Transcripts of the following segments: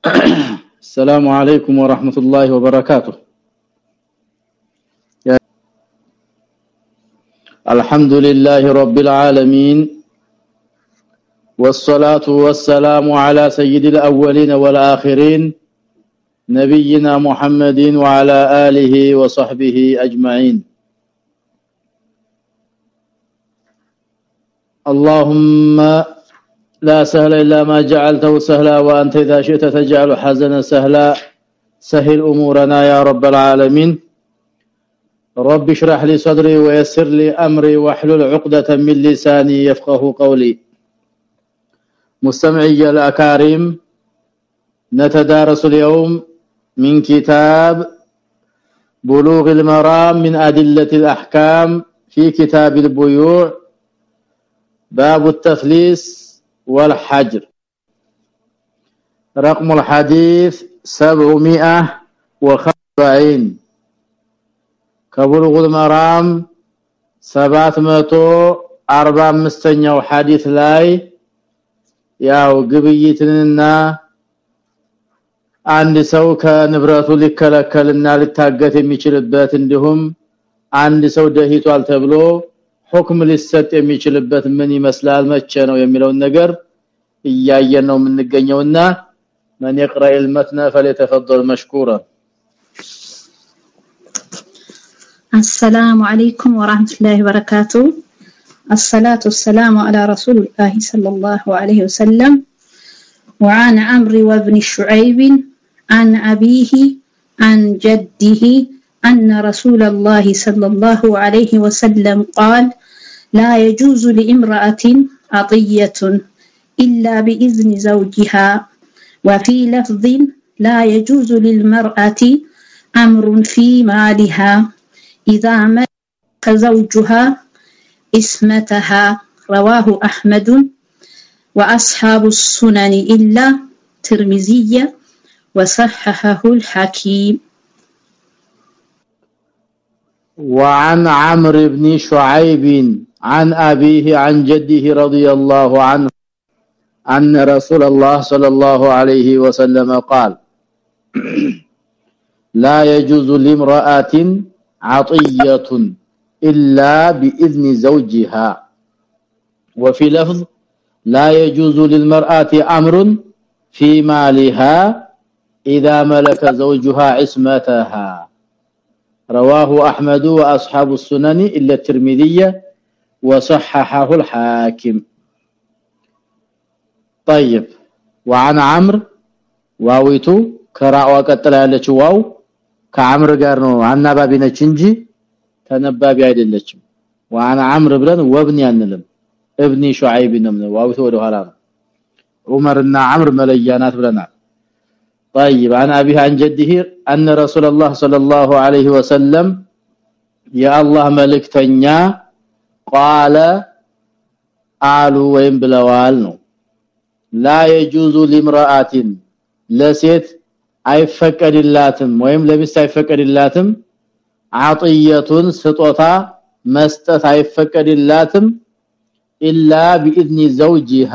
السلام عليكم ورحمة الله وبركاته. الحمد لله رب العالمين والصلاة والسلام على سيد الأولين والآخرين نبينا محمد وعلى آله وصحبه أجمعين. اللهم لا سهل إلا ما جعلته سهلا وأنت إذا شئت تجعل حزنا سهلا. سهل أمورنا يا رب العالمين. رب اشرح لي صدري ويسر لي أمري واحلل عقدة من لساني يفقهوا قولي. مستمعي الأكارم نتدارس اليوم من كتاب بلوغ المرام من أدلة الأحكام في كتاب البيوع. باب التفليس والحجر رقم الحديث 740 كبلغ المرام 745ኛው ሐዲስ ላይ ያው ግብይትንና አንድ ሰው ከንብረቱ ሊከለከልና ሊታገት የሚችልበት እንዲሁም አንድ ሰው ደሂቷል ተብሎ ሁክም ሊሰጥ የሚችልበት ምን ይመስላል መቼ ነው የሚለውን ነገር እያየን ነው የምንገኘውና من يقرأ المتن فليتفضل مشكورا السلام عليكم ورحمة الله وبركاته الصلاة والسلام على رسول الله صلى الله عليه وسلم وعن عمرو وابن شعيب عن أبيه عن جده أن رسول الله صلى الله عليه وسلم قال لا يجوز لامرأة عطية إلا بإذن زوجها. وفي لفظ لا يجوز للمرأة أمر في مالها. إذا ملك زوجها اسمتها رواه أحمد. وأصحاب السنن إلا ترمزية وصححه الحكيم. وعن عمرو بن شعيب عن أبيه عن جده رضي الله عنه. أن رسول الله صلى الله عليه وسلم قال لا يجوز لامرأة عطية إلا بإذن زوجها. وفي لفظ لا يجوز للمرأة أمر في مالها إذا ملك زوجها عصمتها. رواه أحمد وأصحاب السنن إلا الترمذي وصححه الحاكم. طيب وعن عمرو ዋዊቱ ከራዋ ቀጥላ ያለችው ዋው ከአምር ጋር ነው አናባቢ ነች እንጂ ተነባቢ አይደለችም وعن عمرو ብለን ወብኒ አንልም ابن شعيب ነው ዋዊቱ ወደ ኋላ ነው عمرና عمر መለያናት ብለናል طيب عن ابي عن جده ان رسول الله صلى الله عليه وسلم يا الله ملكتኛ قال قالوا وين بلوال ነው ላ የጁዙ ሊምራአቲን ለሴት አይፈቀድላትም ወይም ለሚስት አይፈቀድላትም። አጥየቱን ስጦታ መስጠት አይፈቀድላትም ኢላ ቢኢዝኒ ዘውጂሃ።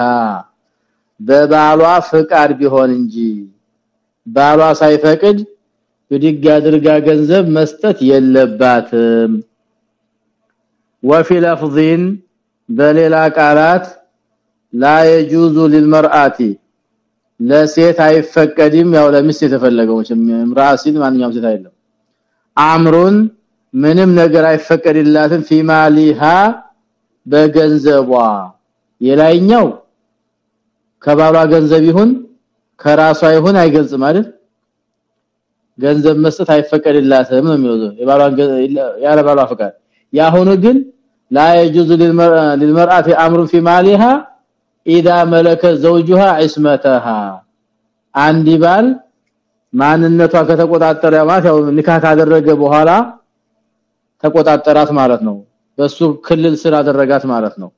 በባሏ ፍቃድ ቢሆን እንጂ ባሏ ሳይፈቅድ ብድግ አድርጋ ገንዘብ መስጠት የለባትም። ወፊ لفظ በሌላ ቃላት لا يجوز للمرأه ለሴት አይፈቀድም ያው ለሚስት የተፈለገው ምራሲን ማንኛውም ሴት አይደለም አምሩን ምንም ነገር አይፈቀድላትም ፊማሊሃ በገንዘቧ የላይኛው ከባሏ ገንዘብ ይሁን ከራሷ ይሁን አይገልጽም አይደል ገንዘብ መስጠት አይፈቀድላትም ነው የሚለው የባሏን ያለ ባሏ ፈቃድ ያሁኑ ግን لا يجوز للمرأة امر في مالها اذا መለከ زوجها عصمتها አንድ ማንነቷ ከተቆጣጠረ ማለት ያው ንካህ ካደረገ በኋላ ተቆጣጠራት ማለት ነው። በሱ ክልል ስራ አደረጋት ማለት ነው።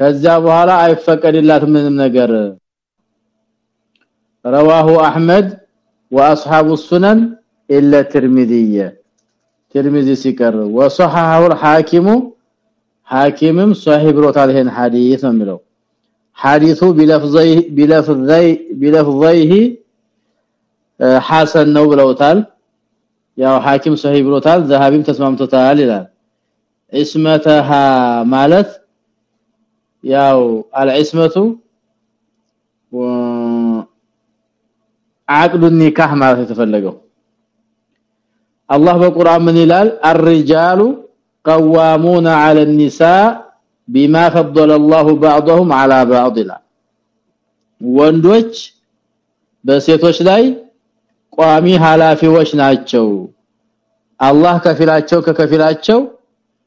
ከዛ በኋላ አይፈቀድላት ምንም ነገር። رواه احمد واصحاب السنن الا الترمذي ترمذي ሲቀር وصححه الحاكم حاكمም صحيح ብሮታል ይሄን ሐዲስ ነው የሚለው። ሐዲሱ ቢለፍዘይ ቢለፍዘይ ቢለፍዘይሂ ሐሰን ነው ብለውታል ያው ሐኪም ሰሂህ ብሎታል ዘሃቢም ተስማምቶታል ይላል እስመተሃ ማለት ያው አልዕስመቱ عقد النكاح ማለት የተፈለገው አላህ በቁርአን ምን ይላል الرجال قوامون على النساء بما فضل الله بعضهم على بعض ወንዶች በሴቶች ላይ ቋሚ ሐላፊዎች ናቸው አላህ ከፊላቸው ከከፊላቸው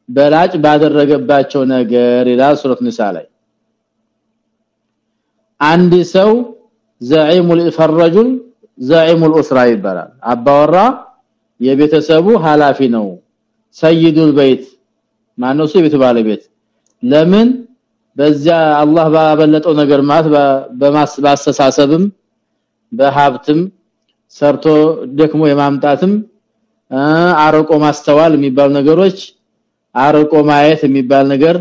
በላጭ ባደረገባቸው ነገር ይላል ሱረት ንሳ ላይ አንድ ሰው ዘዒሙል ፈረጁል ዘዒሙል ኡስራ ይባላል አባወራ የቤተሰቡ ሐላፊ ነው ሰይዱል በይት ማነው ሰው የቤቱ ባለቤት ለምን በዚያ አላህ ባበለጠው ነገር ማለት በማስተሳሰብም በሀብትም ሰርቶ ደክሞ የማምጣትም አርቆ ማስተዋል የሚባል ነገሮች አርቆ ማየት የሚባል ነገር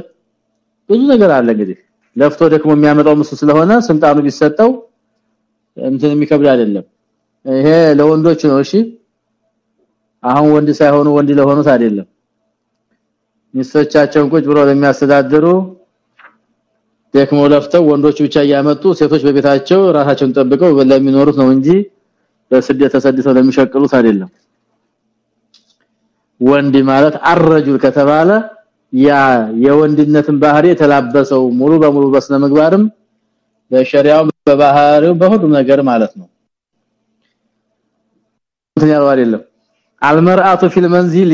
ብዙ ነገር አለ እንግዲህ። ለፍቶ ደክሞ የሚያመጣው ምስ ስለሆነ ስልጣኑ ቢሰጠው እንትን የሚከብድ አይደለም። ይሄ ለወንዶች ነው። እሺ? አሁን ወንድ ሳይሆኑ ወንድ ለሆኑት አይደለም ሚስቶቻቸውን ቁጭ ብሎ ለሚያስተዳድሩ ደክሞ ለፍተው ወንዶች ብቻ ያመጡ ሴቶች በቤታቸው ራሳቸውን ጠብቀው ለሚኖሩት ነው እንጂ በስደት ተሰድተው ለሚሸቅሉት አይደለም። ወንድ ማለት አረጁል ከተባለ ያ የወንድነትን ባህሪ የተላበሰው ሙሉ በሙሉ በስነ ምግባርም በሸሪዓው በባህሪው በሁሉም ነገር ማለት ነው። ያለው አይደለም። አልመርአቱ ፊል መንዚሊ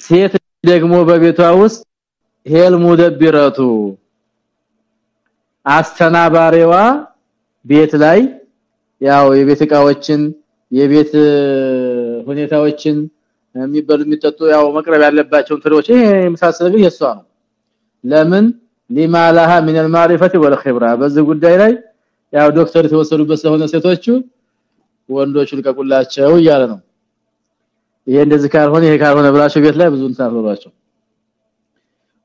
ሴት ደግሞ በቤቷ ውስጥ ሄል ሙደብረቱ አስተናባሪዋ ቤት ላይ ያው የቤት እቃዎችን የቤት ሁኔታዎችን የሚበሉ የሚጠጡ ያው መቅረብ ያለባቸው ትሮች ይሄ መሳሰሉ የሷ ነው ለምን لما لها من المعرفه والخبره በዚህ ጉዳይ ላይ ያው ዶክተር ተወሰዱበት ስለሆነ ሴቶቹ ወንዶቹ ልቀቁላቸው እያለ ነው ይሄ እንደዚህ ካልሆነ ይሄ ካልሆነ ብላችሁ ቤት ላይ ብዙ እንታፈሯቸው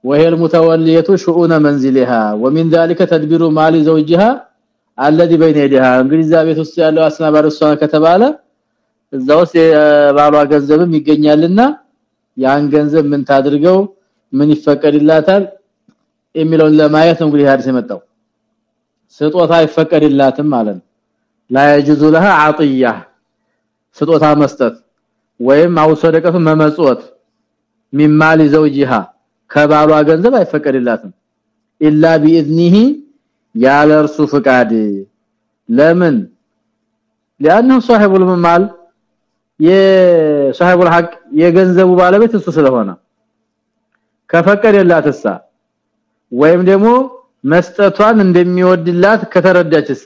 وهي المتوليه شؤون منزلها ومن ذلك تدبير مال زوجها الذي بين يديها እንግዲህ እዛ ቤት ውስጥ ያለው አስናባሪ እሷ ከተባለ እዛ ውስጥ ባሏ ገንዘብም ይገኛልና ያን ገንዘብ ምን ታድርገው ምን ይፈቀድላታል የሚለውን ለማየት ነው እንግዲህ ሐዲስ የመጣው ስጦታ ይፈቀድላትም ማለት ነው لا يجوز لها عطيه ስጦታ መስጠት ወይም አውሰደቀቱ መመጽወት ሚማሊ ዘውጂሃ ከባሏ ገንዘብ አይፈቀድላትም። ኢላ ቢኢዝኒሂ ያለርሱ ፍቃድ። ለምን? لانه صاحب المال የصاحب الحق የገንዘቡ ባለቤት እሱ ስለሆነ። ከፈቀደላትሳ ወይም ደግሞ መስጠቷን እንደሚወድላት ከተረዳችሳ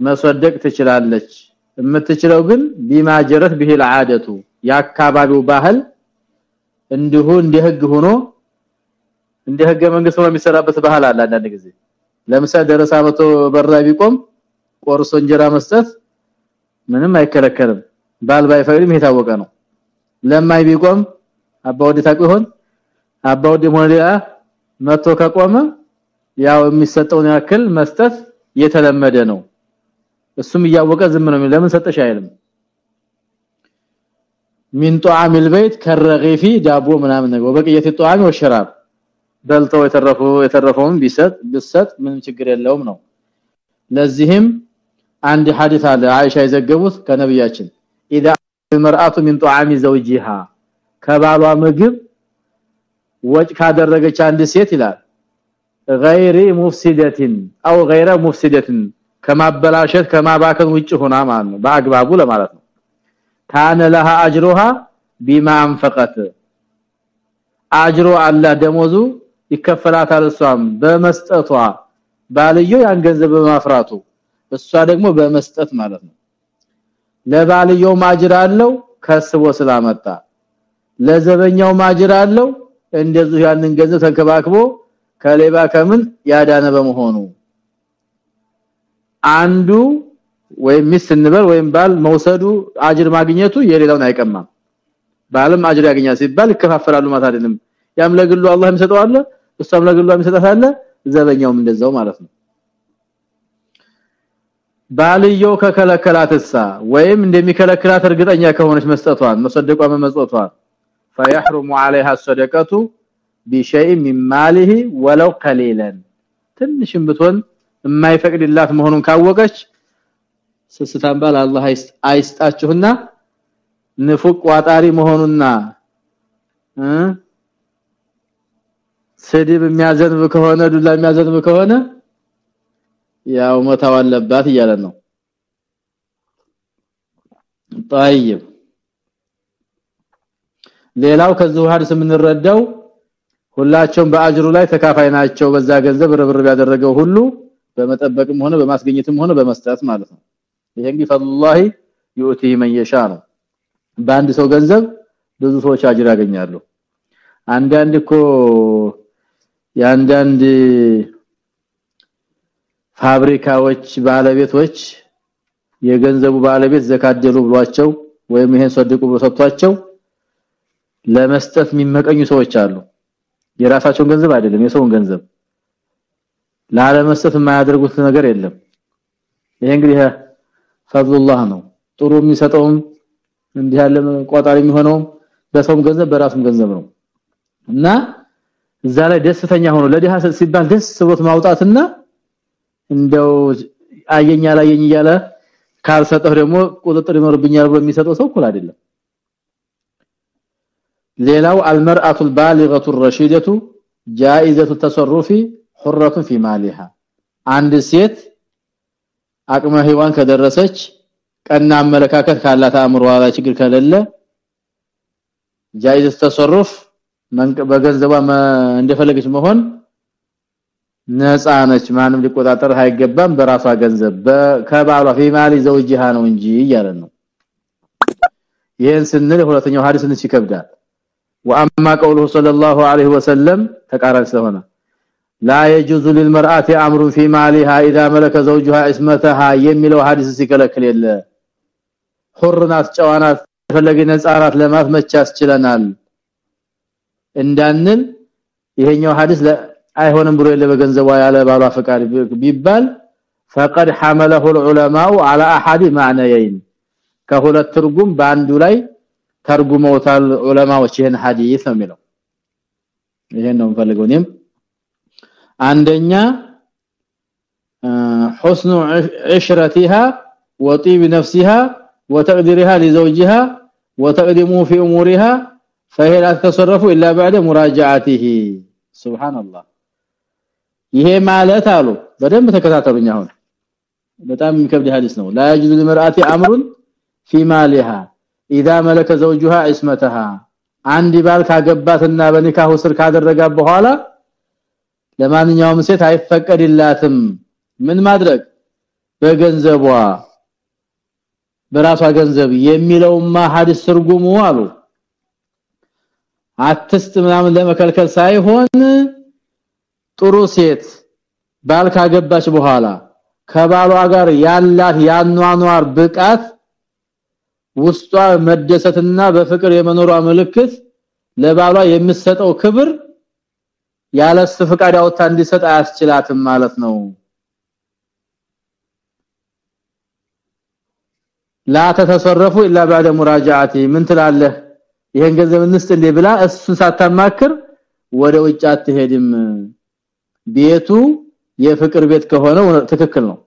መሰደቅ ትችላለች። የምትችለው ግን ቢማጀረት ቢሂል አደቱ ያካባቢው ባህል እንዲሁ እንደ ህግ ሆኖ እንደ ህገ መንግስት ሆኖ የሚሰራበት ባህል አለ አንዳንድ ጊዜ። ለምሳሌ ደረሳ መቶ በራ ቢቆም ቆርሶ እንጀራ መስጠት ምንም አይከለከልም። ባል ባይፈቅድም የታወቀ ነው። ለማይ ቢቆም አባወዲ ታቁ ይሆን? አባወዲ መቶ ከቆመ ያው የሚሰጠውን ያክል መስጠት የተለመደ ነው እሱም እያወቀ ዝም ነው ለምን ሰጠሽ አይልም ሚን ጧዓም البيت ከረገፊ ዳቦ ምናምን ነገር ወበቂየት ጧዓም ወሸራብ በልተው የተረፉ የተረፈውን ቢሰጥ ቢሰጥ ምንም ችግር የለውም ነው ለዚህም አንድ ሐዲስ አለ አይሻ የዘገቡት ከነብያችን اذا المراه من طعام زوجها ከባሏ ምግብ ወጭ ካደረገች አንድ ሴት ይላል غير مفسده او غير مفسده ከማበላሸት ከማባከን ውጭ ሆና ማለት ነው። በአግባቡ ለማለት ነው። ካነ ለها اجرها بما انفقت አጅሮ አላ ደሞዙ ይከፈላታል እሷም በመስጠቷ። ባልየው ያን ገንዘብ በማፍራቱ እሷ ደግሞ በመስጠት ማለት ነው። ለባልየው ማጅራ አለው ከስቦ ስላመጣ። ለዘበኛው ማጅራ አለው እንደዚህ ያንን ገንዘብ ተንከባክቦ ከሌባ ከምን ያዳነ በመሆኑ። አንዱ ወይም ሚስት እንበል ወይም ባል መውሰዱ አጅር ማግኘቱ የሌላውን አይቀማም ባልም አጅር ያገኛል ሲባል ይከፋፈላሉ ማለት አይደለም ያም ለግሉ አላህ የሚሰጠው አለ እሷም ለግሉ የሚሰጣት አለ ዘበኛውም እንደዛው ማለት ነው ባልየው ከከለከላትሳ ወይም እንደሚከለክላት እርግጠኛ ከሆነች መስጠቷን መሰደቋ መመጽወቷን فيحرم عليها الصدقه بشيء من ماله ولو قليلا ትንሽም ብትሆን የማይፈቅድላት መሆኑን ካወቀች ስስታን ባል አላህ አይስጣችሁና ንፉቅ ዋጣሪ መሆኑና ስድብ የሚያዘንብ ከሆነ ዱላ የሚያዘንብ ከሆነ ያው መታው አለባት እያለ ነው طيب ሌላው ከዚህ ሐዲስ የምንረዳው ሁላቸውም በአጅሩ ላይ ተካፋይ ናቸው በዛ ገንዘብ ርብርብ ያደረገው ሁሉ በመጠበቅም ሆነ በማስገኘትም ሆነ በመስጠት ማለት ነው። ይሄ እንግዲህ ፈላሂ ይኡቲ ማን ይሻ ነው። በአንድ ሰው ገንዘብ ብዙ ሰዎች አጅር ያገኛሉ። አንዳንድ እኮ የአንዳንድ ፋብሪካዎች ባለቤቶች የገንዘቡ ባለቤት ዘካደሉ ብሏቸው ወይም ይሄን ሰድቁ በሰጥቷቸው ለመስጠት የሚመቀኙ ሰዎች አሉ። የራሳቸውን ገንዘብ አይደለም የሰውን ገንዘብ። ላለመስጠት የማያደርጉት ነገር የለም። ይሄ እንግዲህ ፈضلላህ ነው። ጥሩ የሚሰጠውም እንዲህ ያለ ቆጣሪ የሚሆነው በሰውም ገንዘብ በራሱም ገንዘብ ነው። እና እዛ ላይ ደስተኛ ሆኖ ለዲሃ ሲባል ደስ ብሎት ማውጣትና እንደው አየኛ አላየኝ እያለ ካልሰጠው ደግሞ ቁጥጥር ይኖርብኛል ብሎ የሚሰጠው ሰው እኩል አይደለም። ሌላው المرأة البالغة الرشيدة جائزة التصرف حرة في مالها አንድ ሴት አቅመ ሔዋን ከደረሰች ቀና አመለካከት ካላት አእምሮ ላይ ችግር ከሌለ جائزة التصرف በገንዘቧ እንደፈለገች መሆን ነፃ ነች ማንም ሊቆጣጠር አይገባም በራሷ ገንዘብ ከባሏ ፊማሊ ዘውጂሃ ነው እንጂ እያለ ነው ይሄን ስንል ሁለተኛው ሐዲስ እንስ ይከብዳል واما قوله صلى الله عليه وسلم ተቃራኒ ስለሆነ لا يجوز للمرأه امر في مالها اذا ملك زوجها اسمتها የሚለው ሐዲስ ሲከለክል የለ ሁርናት ጨዋናት ፈለገ ነፃራት ለማስመቻ ያስችለናል እንዳንል ይሄኛው ሐዲስ አይሆንም ብሎ የለ በገንዘቧ ያለ ባሏ ፈቃድ ቢባል فقد حمله العلماء على احد معنيين ከሁለት ትርጉም በአንዱ ላይ ተርጉመውታል ዑለማዎች ይሄን ሐዲስ ነው የሚለው ይሄን ነው ፈልገው እኔም አንደኛ حسن عشرتها وطيب نفسها وتقديرها لزوجها وتقدمه في امورها فهي لا تتصرف الا بعد مراجعته سبحان الله ይሄ ማለት አሉ በደንብ ተከታተሉኝ አሁን በጣም የሚከብድ ሐዲስ ነው لا يجوز للمرأة امر في مالها اذا ملك زوجها اسمتها አንድ ባል ካገባትና በኒካሁ ስር ካደረጋ በኋላ ለማንኛውም ሴት አይፈቀድላትም። ምን ማድረግ? በገንዘቧ በራሷ ገንዘብ የሚለውማ ሐዲስ ትርጉሙ አሉ። አትስጥ ምናምን ለመከልከል ሳይሆን ጥሩ ሴት ባል ካገባች በኋላ ከባሏ ጋር ያላት ያኗኗር ብቃት ውስጧ መደሰትና በፍቅር የመኖሯ ምልክት ለባሏ የምትሰጠው ክብር ያለስ ፍቃድ አውጣ እንዲሰጥ አያስችላትም ማለት ነው لا تتصرفوا الا بعد مراجعتي ምን ትላለህ ይሄን ገንዘብ እንስጥ እንዴ ብላ እሱን ሳታማክር ወደ ውጭ አትሄድም ቤቱ የፍቅር ቤት ከሆነ ትክክል ነው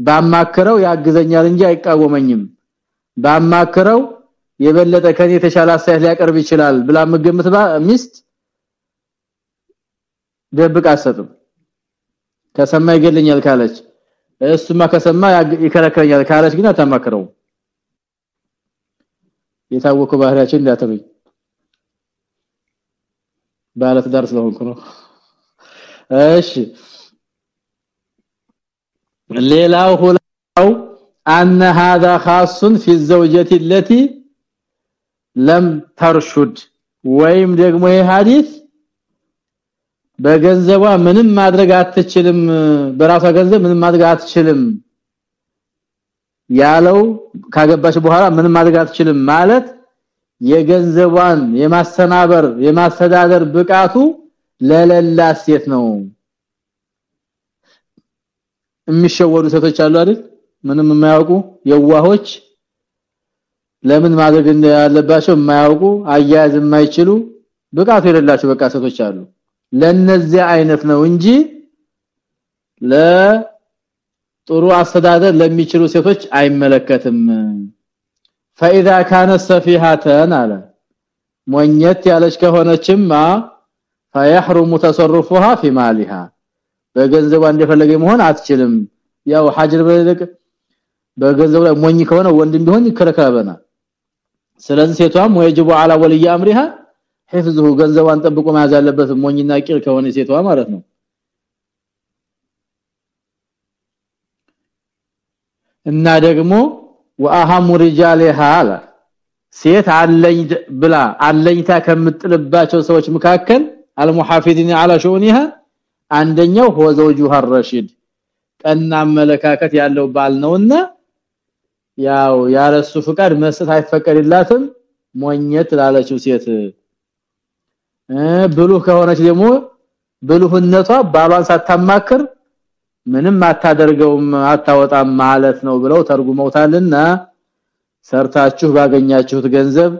ባማከረው ያግዘኛል እንጂ አይቃወመኝም ባማከረው የበለጠ ከኔ የተሻለ አስተያየት ሊያቀርብ ይችላል ብላ ምገምት ሚስት ደብቅ አሰጥም ከሰማ ይገልኛል ካለች እሱማ ከሰማ ይከለከለኛል ካለች ግን አታማክረው የታወቀ ባህሪያችን እንዳተበኝ ባለት ዳር ስለሆንኩ ነው እሺ ሌላው ሁላው ان هذا خاص في الزوجه التي لم ترشد ወይም ደግሞ ይህ ሐዲስ በገንዘቧ ምንም ማድረግ አትችልም በራሷ ገንዘብ ምንም ማድረግ አትችልም ያለው ካገባች በኋላ ምንም ማድረግ አትችልም ማለት የገንዘቧን የማስተናበር የማስተዳደር ብቃቱ ለለላ ሴት ነው። የሚሸወዱ ሴቶች አሉ አይደል? ምንም የማያውቁ የዋሆች ለምን ማድረግ ያለባቸው የማያውቁ አያያዝ የማይችሉ ብቃት የሌላቸው በቃ ሴቶች አሉ ለነዚህ አይነት ነው እንጂ ለጥሩ አስተዳደር ለሚችሉ ሴቶች አይመለከትም فاذا كانت سفيهه على ሞኘት ያለች ከሆነችማ فيحرم تصرفها في مالها በገንዘቧ እንደፈለገ መሆን አትችልም ያው ሐጅር በለቅ በገንዘብ ላይ ሞኝ ከሆነ ወንድም ቢሆን ይከለከላልና ስለዚህ ሴቷም ወይጅቡ على ولي امرها حفظه ገንዘቧን ጠብቆ መያዝ ያለበት ሞኝና ቂል ከሆነ ሴቷ ማለት ነው እና ደግሞ ወአሃሙ ሪጃሊሃ ሴት አለኝ ብላ አለኝታ ከምጥልባቸው ሰዎች መካከል አልሙሐፊዚን على شؤونها አንደኛው هو زوجها الرشيد ቀና አመለካከት ያለው ባል ነውና ያው ያለሱ ፍቃድ መስጠት አይፈቀድላትም ሞኘት ላለችው ሴት ብሉህ ከሆነች ደግሞ ብሉህነቷ ባሏን ሳታማክር ምንም አታደርገውም አታወጣም ማለት ነው ብለው ተርጉመውታልና ሰርታችሁ ባገኛችሁት ገንዘብ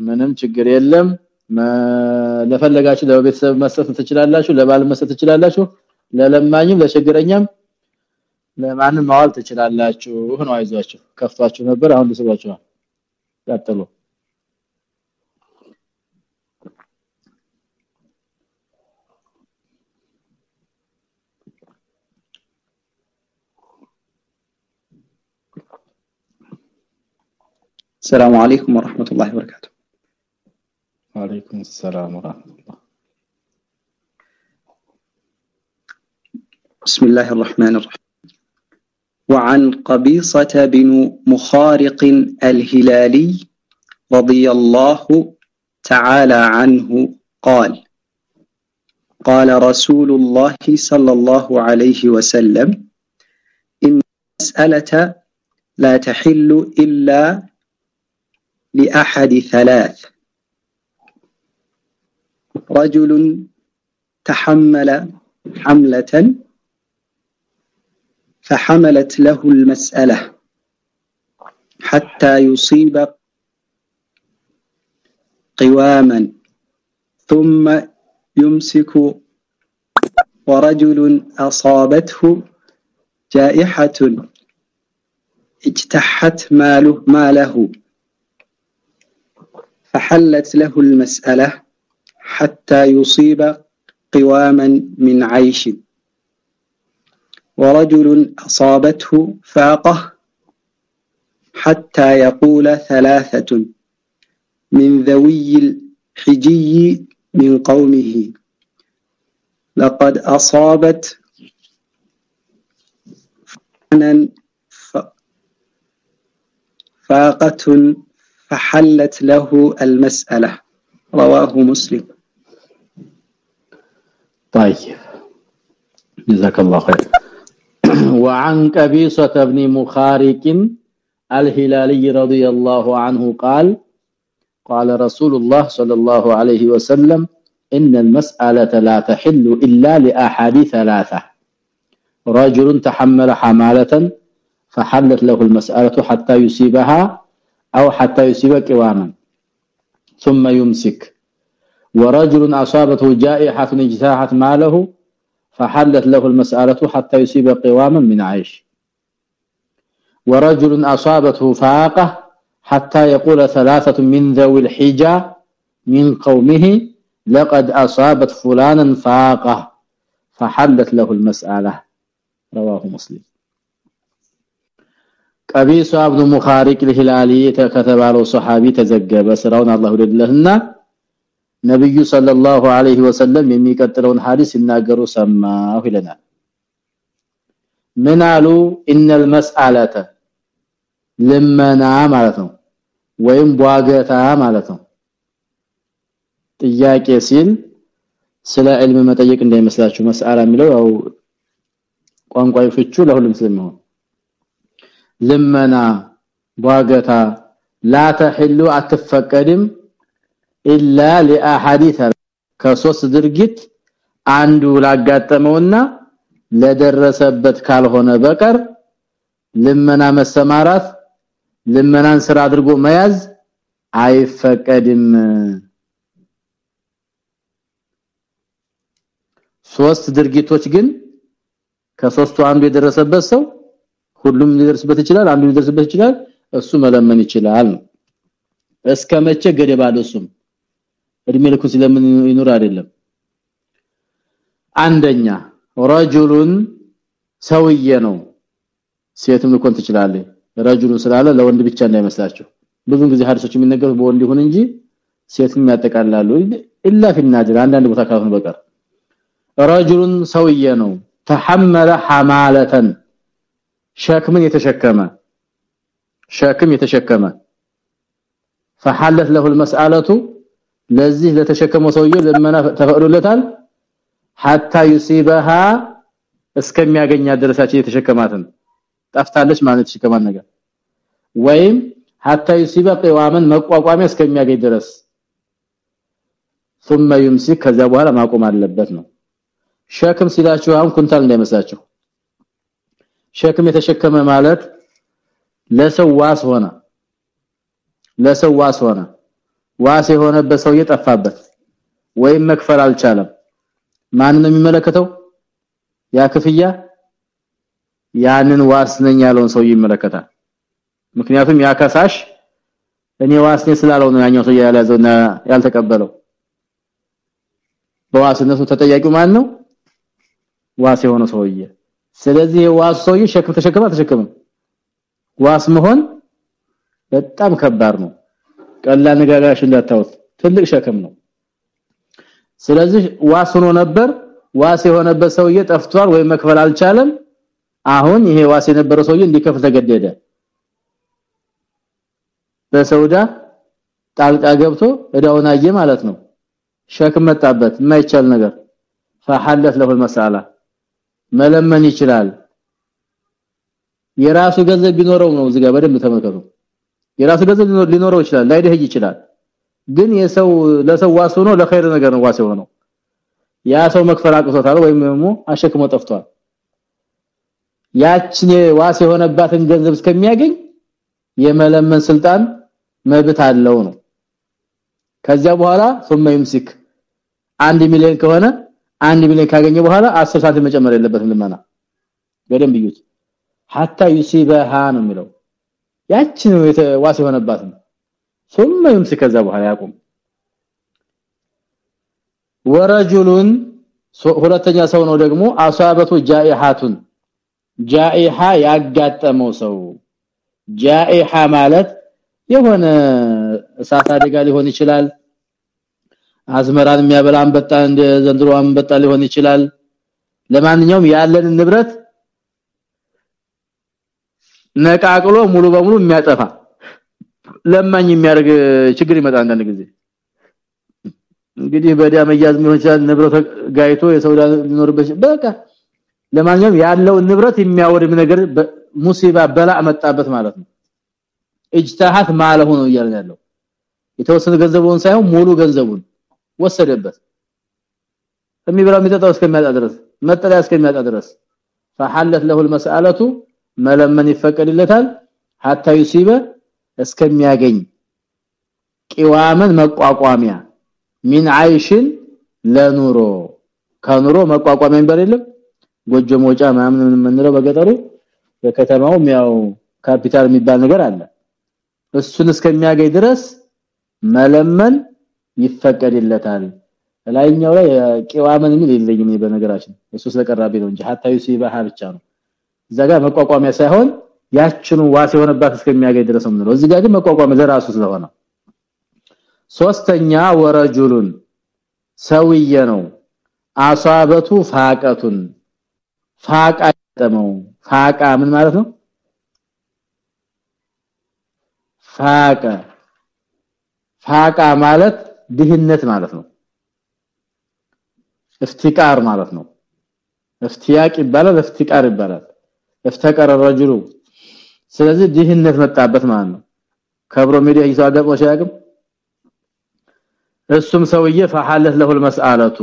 ምንም ችግር የለም። ለፈለጋችሁ ለቤተሰብ መስጠት ትችላላችሁ ለባል መስጠት ትችላላችሁ ለለማኝም ለችግረኛም ለማንም ማዋል ትችላላችሁ። ነው አይዟችሁ። ከፍቷችሁ ነበር። አሁን ልስባችኋል ቀጥሉ السلام عليكم ورحمة الله وبركاته. وعليكم السلام ورحمة الله. بسم الله الرحمن الرحيم. وعن قبيصة بن مخارق الهلالي رضي الله تعالى عنه قال قال رسول الله صلى الله عليه وسلم إن المسألة لا تحل إلا لأحد ثلاث. رجل تحمل حملة فحملت له المسألة حتى يصيب قواما ثم يمسك ورجل أصابته جائحة اجتحت ماله ماله. فحلت له المسألة حتى يصيب قواما من عيش. ورجل أصابته فاقة حتى يقول ثلاثة من ذوي الحجي من قومه لقد أصابت فاقة فحلت له المسألة. رواه مسلم. طيب. جزاك الله خير. وعن كبيصة بن مخارق الهلالي رضي الله عنه قال قال رسول الله صلى الله عليه وسلم إن المسألة لا تحل إلا لأحد ثلاثة. رجل تحمل حمالة فحلت له المسألة حتى يصيبها أو حتى يصيب قواما ثم يمسك. ورجل أصابته جائحة اجتاحت ماله فحلت له المسألة حتى يصيب قواما من عيش. ورجل أصابته فاقة حتى يقول ثلاثة من ذوي الحجة من قومه لقد أصابت فلانا فاقة. فحلت له المسألة. رواه مسلم. ቀቢሱ አብዱ ሙኻሪቅ الهلالي ከተባለው ሱሐቢ ተዘገበ ስራውን አላህ ወደለህና ነብዩ ሰለላሁ ዐለይሂ ወሰለም የሚቀጥለውን ሐዲስ ይናገሩ ሰማሁ ይለናል ምን አሉ ኢነል መስአለተ ልመና ማለት ነው ወይም ቧገታ ማለት ነው ጥያቄ ሲል ስለ ዕልም መጠየቅ እንዳይመስላችሁ መስአላ የሚለው ያው ቋንቋዊ ፍቹ ለሁሉም ስለሚሆን ልመና ቧገታ لا تحل አትፈቀድም الا لاحد ከሶስት ድርጊት አንዱ ላጋጠመውና ለደረሰበት ካልሆነ በቀር ልመና መሰማራት ልመናን ስራ አድርጎ መያዝ አይፈቀድም ሶስት ድርጊቶች ግን ከሶስቱ አንዱ የደረሰበት ሰው ሁሉም ሊደርስበት ይችላል አንዱ ሊደርስበት ይችላል እሱ መለመን ይችላል እስከመቼ ገደብ አለሱም እድሜ ልኩ ስለምን ይኑር አይደለም። አንደኛ ረጁሉን ሰውዬ ነው። ሴትም ልኮን ትችላለህ ረጁሉን ስላለ ለወንድ ብቻ እንዳይመስላችሁ። ብዙ ጊዜ ሐዲሶች የሚነገሩት በወንድ ይሁን እንጂ ሴትም ያጠቃላሉ ኢላ ፊናድር አንዳንድ ቦታ ካልሆነ በቀር። ረጁሉን ሰውዬ ነው። ተሐመለ ሐማለተን ሸክምን የተሸከመ ሸክም የተሸከመ فحلت له المساله ለዚህ ለተሸከመው ሰውዬ ለመና ተፈቅዶለታል hatta yusibaha እስከሚያገኛ ድረሳችን የተሸከማትን ጠፍታለች ማለት ተሸከማን ነገር ወይም hatta yusiba qiwaman መቋቋሚያ እስከሚያገኝ ድረስ ثم يمسك ከዛ በኋላ ማቆም አለበት ነው ሸክም ሲላችሁ አሁን ኩንታል እንዳይመስላችሁ ሸክም የተሸከመ ማለት ለሰው ዋስ ሆነ። ለሰው ዋስ ሆነ። ዋስ የሆነበት ሰው የጠፋበት ወይም መክፈል አልቻለም። ማን ነው የሚመለከተው? ያ ክፍያ? ያንን ዋስ ነኝ ያለውን ሰው ይመለከታል። ምክንያቱም ያ ከሳሽ እኔ ዋስ ነኝ ስላለው ነው ያኛው ሰው ያለዘውና ያልተቀበለው። በዋስነቱ ተጠያቂው ማን ነው? ዋስ የሆነ ሰውዬ ስለዚህ ዋስ ሰውዬ ሸክም ተሸከመ ተሸከመ ዋስ መሆን በጣም ከባድ ነው ቀላል ነጋጋሽ እንዳታውት ትልቅ ሸክም ነው ስለዚህ ዋስ ሆኖ ነበር ዋስ የሆነበት ሰውዬ ጠፍቷል ወይ መክፈል አልቻለም አሁን ይሄ ዋስ የነበረው ሰውዬ እንዲከፍል ተገደደ በሰውዳ ጣልቃ ገብቶ እዳውን አየ ማለት ነው ሸክም መጣበት የማይቻል ነገር فحلت له المساله መለመን ይችላል የራሱ ገንዘብ ቢኖረው ነው እዚህ ጋር በደንብ ተመልከቱ የራሱ ገንዘብ ሊኖረው ይችላል ላይደህ ይችላል ግን የሰው ለሰው ዋስ ሆኖ ለኸይር ነገር ነው ዋስ ሆኖ ያ ሰው መክፈል አቅቶታል ወይም ደግሞ አሸክሞ ጠፍቷል ያችን ዋስ የሆነባትን ገንዘብ እስከሚያገኝ የመለመን ስልጣን መብት አለው ነው ከዚያ በኋላ ثم يمسك 1 ሚሊዮን ከሆነ 1 ሚሊዮን ካገኘ በኋላ 10 ሳንቲም መጨመር የለበትም ልመና በደንብ ይዩት hatta yusibaha ነው የሚለው ያችን ዋስ የሆነባትን ثم يمسك ከዛ በኋላ ያቁም ወረጁሉን ሁለተኛ ሰው ነው ደግሞ አሳበቱ ጃኢሃቱን ጃኢሃ ያጋጠመው ሰው ጃኢሃ ማለት የሆነ እሳት አደጋ ሊሆን ይችላል አዝመራን የሚያበላ አንበጣ እንደ ዘንድሮ አንበጣ ሊሆን ይችላል። ለማንኛውም ያለን ንብረት ነቃቅሎ ሙሉ በሙሉ የሚያጠፋ ለማኝ የሚያደርግ ችግር ይመጣ አንዳንድ ጊዜ እንግዲህ በዲያ መያዝ ይችላል። ንብረት ጋይቶ የሰው ሊኖርበት በቃ ለማንኛውም ያለው ንብረት የሚያወድም ነገር ሙሲባ በላ መጣበት ማለት ነው። እጅታሃት ማለሁ ነው ያለው። የተወሰነ ገንዘቡን ሳይሆን ሙሉ ገንዘቡን ወሰደበት የሚበላው የሚጠጣው እስከሚያጣ ድረስ መጠለያ እስከሚያጣ ድረስ فحلت له المساله መለመን ይፈቀድለታል hatta yusiba እስከሚያገኝ ቂዋመን መቋቋሚያ ሚን አይሽን ለኑሮ ከኑሮ መቋቋሚያ ይባላል ጎጆ መውጫ ምናምን የምንለው በገጠሩ በከተማውም ያው ካፒታል የሚባል ነገር አለ እሱን እስከሚያገኝ ድረስ መለመን ይፈቀድለታል። ላይኛው ላይ ቂዋመን የሚል የለኝም በነገራችን እሱ ስለቀራቢ ነው እንጂ hatta yusiba ብቻ ነው። እዛ ጋር መቋቋሚያ ሳይሆን ያችኑ ዋስ የሆነባት እስከሚያገኝ ድረስ ነው እዚህ ጋር ግን መቋቋሚያ ለራሱ ስለሆነ። ሶስተኛ ወረጁሉን ሰውዬ ነው። አሷበቱ ፋቀቱን። ፋቃ ተመው ፋቃ ምን ማለት ነው? ፋቃ ፋቃ ማለት ድህነት ማለት ነው እፍቲቃር ማለት ነው እፍቲያቅ ይባላል እፍቲቃር ይባላል እፍተቀረ ረጅሉ ስለዚህ ድህነት መጣበት ማለት ነው ከብሮ ሚዲያ ይሳገጥ ወሻያቅም እሱም ሰውዬ فحلت له المساله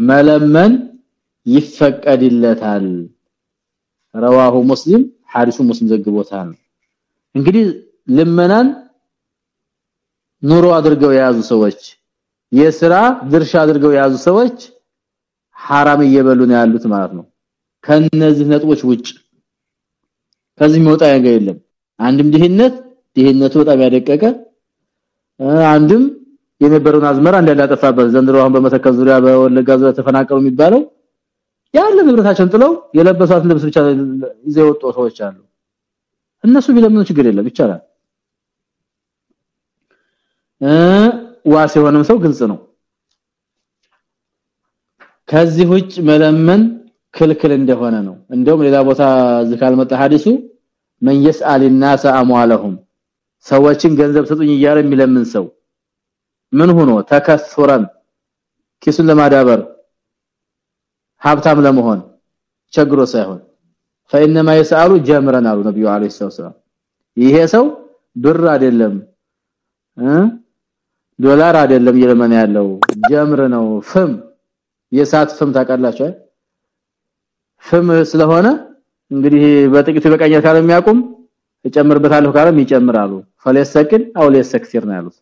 መለመን ይፈቀድለታል ረዋሁ ሙስሊም ሐዲሱ ሙስሊም ዘግቦታል እንግዲህ ልመናን ኑሮ አድርገው የያዙ ሰዎች የሥራ ድርሻ አድርገው የያዙ ሰዎች حرام እየበሉ ነው ያሉት ማለት ነው ከነዚህ ነጥቦች ውጭ ከዚህ የሚወጣ ነገር የለም አንድም ድህነት ድህነቱ በጣም ያደቀቀ አንድም የነበረውን አዝመራ እንዳላጠፋበት ዘንድሮ አሁን በመተከል ዙሪያ በወለጋ ዙሪያ ተፈናቀሉ የሚባለው ያለ ንብረታቸውን ጥለው የለበሷት ልብስ ብቻ ይዘው ወጡ ሰዎች አሉ እነሱ ቢለምኑ ችግር የለም ይቻላል እ ዋስ የሆነም ሰው ግልጽ ነው ከዚህ ውጭ መለመን ክልክል እንደሆነ ነው እንደውም ሌላ ቦታ ዝካል መጣ ሐዲሱ من يسال الناس اموالهم ሰዎችን ገንዘብ ስጡኝ እያለ የሚለምን ሰው ምን ሆኖ ተከሱረን ኪሱን ለማዳበር ሀብታም ለመሆን ቸግሮ ሳይሆን فانما يسالو ጀምረን አሉ ነብዩ አለይሂ ሰላም ይሄ ሰው ብር አይደለም እ ዶላር አይደለም የለመን ያለው። ጀምር ነው። ፍም የሳት ፍም ታውቃላችሁ ፍም ስለሆነ እንግዲህ በጥቂቱ በቀኛት ካለ የሚያቁም እጨምርበታለሁ ካለም ይጨምራሉ። ፈለሰክን አው ነው ያሉት።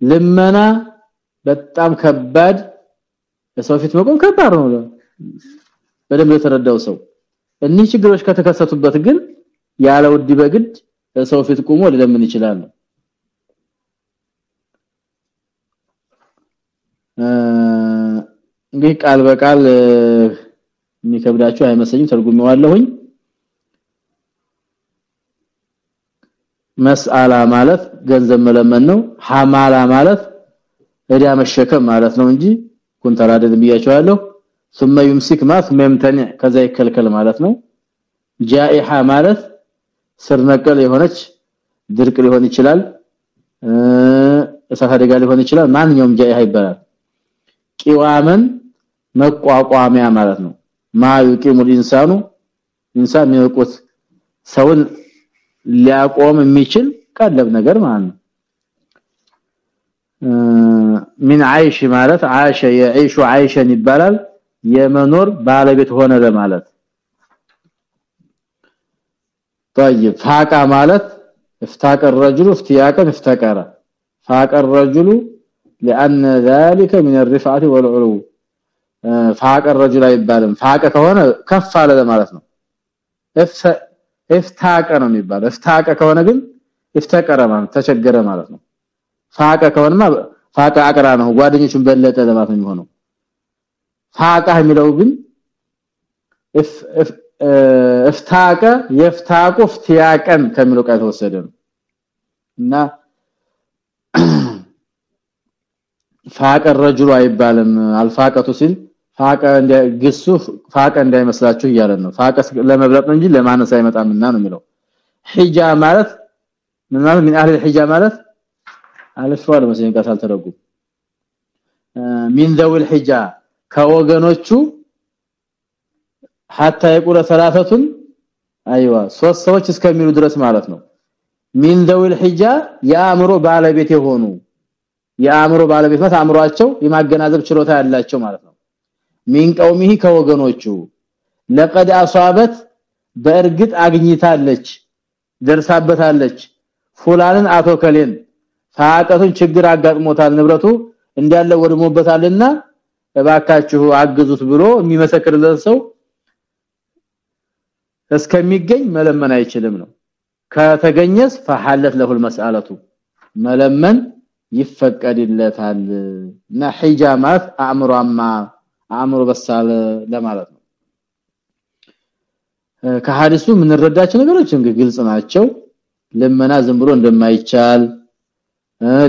ልመና በጣም ከባድ በሰው ፊት መቆም ከባድ ነው። በደንብ የተረዳው ሰው እኒህ ችግሮች ከተከሰቱበት ግን ያለ ውድ በግድ ሰው ፊት ቆሞ ሊለምን ይችላል እንግዲህ ቃል በቃል የሚከብዳችሁ አይመስልኝም ተርጉሜዋለሁኝ መስአላ ማለት ገንዘብ መለመን ነው ሐማላ ማለት እዳ መሸከም ማለት ነው እንጂ ኩንተራ አይደለም ብያቸዋለሁ ثم يمسك ما ثم يمتنع ከዛ ይከልከል ማለት ነው ጃኢሃ ማለት ስር ነቀል የሆነች ድርቅ ሊሆን ይችላል እሳት አደጋ ሊሆን ይችላል ማንኛውም ጃኢሃ ይባላል ቂዋመን መቋቋሚያ ማለት ነው ማ ይቂሙ ኢንሳኑ ኢንሳን የሚወቁት ሰውን ሊያቆም የሚችል ቀለብ ነገር ማለት ነው ምን አይሽ ማለት አሸ يعيش عيشا ይባላል የመኖር ባለቤት ሆነ ለማለት طيب فاقا ማለት افتاق الرجل افتياقا افتقر فاق الرجل لان ذلك من الرفعه والعلو فاق الرجل አይባልም فاق ከሆነ ከፍ አለ ለማለት ነው እፍታቀ ነው የሚባለው እፍታቀ ከሆነ ግን እፍተቀረ ማለት ተቸገረ ማለት ነው ፋቀ ከሆነማ ፋቀ አቅራ ነው ጓደኞቹን በለጠ ለማለት ነው የሚሆነው ፋቃ የሚለው ግን እፍታቀ የፍታቁ ፍቲያቀን ከሚለው ቃል ተወሰደ ነው እና ፋቀ ረጅሉ አይባልም አልፋቀቱ ሲል ፋቀ እንደ ግሱ ፋቀ እንዳይመስላችሁ እያለ ነው ፋቀ ለመብለጥ ነው እንጂ ለማነስ አይመጣምና ነው የሚለው ሒጃ ማለት ምን ማለት ምን አህል ሒጃ ማለት አለፈዋል መሰለኝ ቃል ተረጉም ሚን ذوي ሒጃ ከወገኖቹ hatta يقول ثلاثه አይዋ ሶስት ሰዎች እስከሚሉ ድረስ ማለት ነው ሚን ذوي ሒጃ ያምሮ ባለቤት የሆኑ ያምሮ ባለቤት ማለት አምሯቸው የማገናዘብ ችሎታ ያላቸው ማለት ነው ሚን ቀውሚሂ ከወገኖቹ ለቀድ አሷበት በእርግጥ አግኝታለች ደርሳበታለች ፉላንን አቶ ከሌን ሳቀቱን ችግር አጋጥሞታል ንብረቱ እንዳለ ወድሞበታልና እባካችሁ አግዙት ብሎ የሚመሰክርለት ሰው እስከሚገኝ መለመን አይችልም ነው ከተገኘስ فحلت له المساله መለመን ይፈቀድለታል። እና ሒጃማት አእምሮማ አእምሮ በሳለ ለማለት ነው። ከሐዲሱ የምንረዳቸው ነገሮች እንግዲህ ግልጽ ናቸው። ልመና ዝም ብሎ እንደማይቻል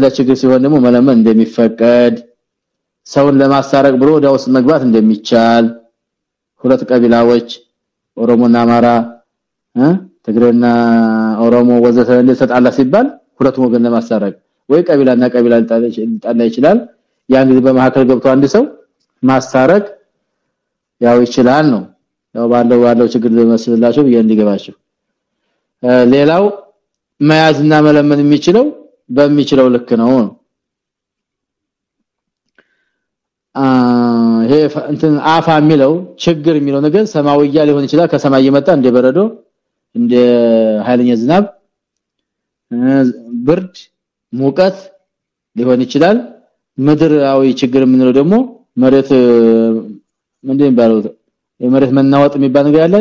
ለችግር ሲሆን ደግሞ መለመን እንደሚፈቀድ ሰውን ለማሳረቅ ብሎ ወደ ውስጥ መግባት እንደሚቻል ሁለት ቀቢላዎች ኦሮሞና አማራ ትግሬና ኦሮሞ ወዘተ እንደተጣላ ሲባል ሁለቱም ወገን ለማሳረቅ ወይ ቀቢላና ቀቢላ ሊጣላ ይችላል ያን ጊዜ በመሐከል ገብቶ አንድ ሰው ማስታረቅ ያው ይችላል ነው። ያው ባለው ባለው ችግር ለመስላችሁ እንዲገባችሁ። ሌላው መያዝና መለመን የሚችለው በሚችለው ልክ ነው። አፋ የሚለው ችግር የሚለው ነገር ሰማዊያ ሊሆን ይችላል። ከሰማይ የመጣ እንደ በረዶ እንደ ኃይለኛ ዝናብ ብርድ ሙቀት ሊሆን ይችላል። ምድራዊ ችግር የምንለው ደግሞ መሬት ምንድን ይባላል የመሬት መናወጥ የሚባል ነገር ያለ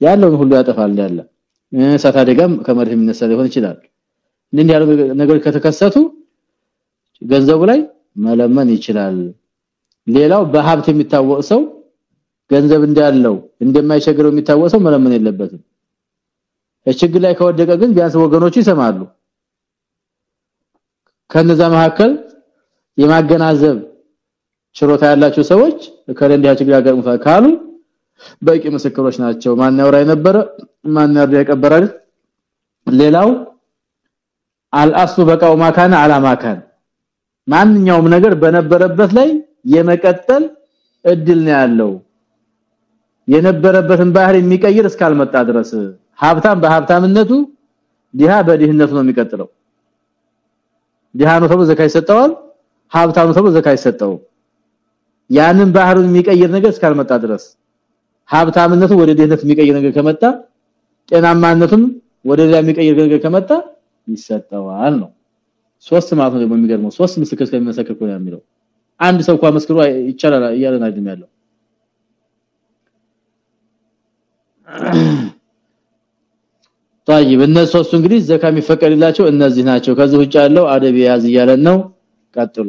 ያለውን ሁሉ ያጠፋል ያለ። እሳት አደጋም ከመሬት የሚነሳ ሊሆን ይችላል። እንዲህ ያሉ ነገሮች ከተከሰቱ ገንዘቡ ላይ መለመን ይችላል። ሌላው በሀብት የሚታወቅ ሰው ገንዘብ እንዳለው እንደማይቸግረው የሚታወቅ ሰው መለመን የለበትም። ችግር ላይ ከወደቀ ግን ቢያንስ ወገኖቹ ይሰማሉ ከነዛ መካከል የማገናዘብ ችሮታ ያላቸው ሰዎች ከለንዲያ ችግር ያጋጥሙታል ካሉ በቂ ምስክሮች ናቸው። ማን ያወራ የነበረ? ማን የቀበረ? ሌላው አልአስሉ በቃው ማካን አላማካን ማንኛውም ነገር በነበረበት ላይ የመቀጠል እድል ነው ያለው። የነበረበትን ባህር የሚቀይር እስካልመጣ ድረስ ሀብታም በሀብታምነቱ ዲሃ በዲህነቱ ነው የሚቀጥለው ዲሃ ነው ተብሎ ዘካ ይሰጠዋል? ነው ተብሎ ዘካ ይሰጠው ያንን ባህሩን የሚቀይር ነገር እስካልመጣ ድረስ ሀብታምነቱ ወደ ድህነት የሚቀይር ነገር ከመጣ ጤናማነቱም ወደ ሌላ የሚቀይር ነገር ከመጣ ይሰጠዋል ነው። ሶስት ማለት ነው የሚገርመው። ሶስት ምስክር ስለሚመሰክር ነው የሚለው አንድ ሰው እንኳን መስክሮ ይቻላል እያለን አይደለም ያለው طيب እነሱ ሶስቱ እንግዲህ ዘካ የሚፈቀድላቸው እነዚህ ናቸው ከዚህ ውጭ ያለው አደብ ያዝ እያለን ነው ቀጥሉ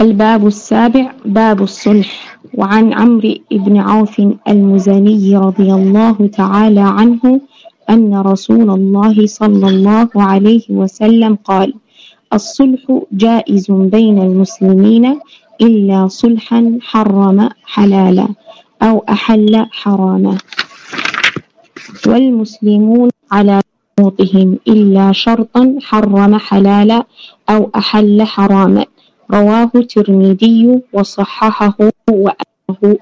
الباب السابع باب الصلح وعن عمرو بن عوف المزني رضي الله تعالى عنه أن رسول الله صلى الله عليه وسلم قال الصلح جائز بين المسلمين إلا صلحا حرم حلالا أو أحل حراما. والمسلمون على شروطهم إلا شرطا حرم حلالا أو أحل حراما. رواه الترمذي وصححه وأنه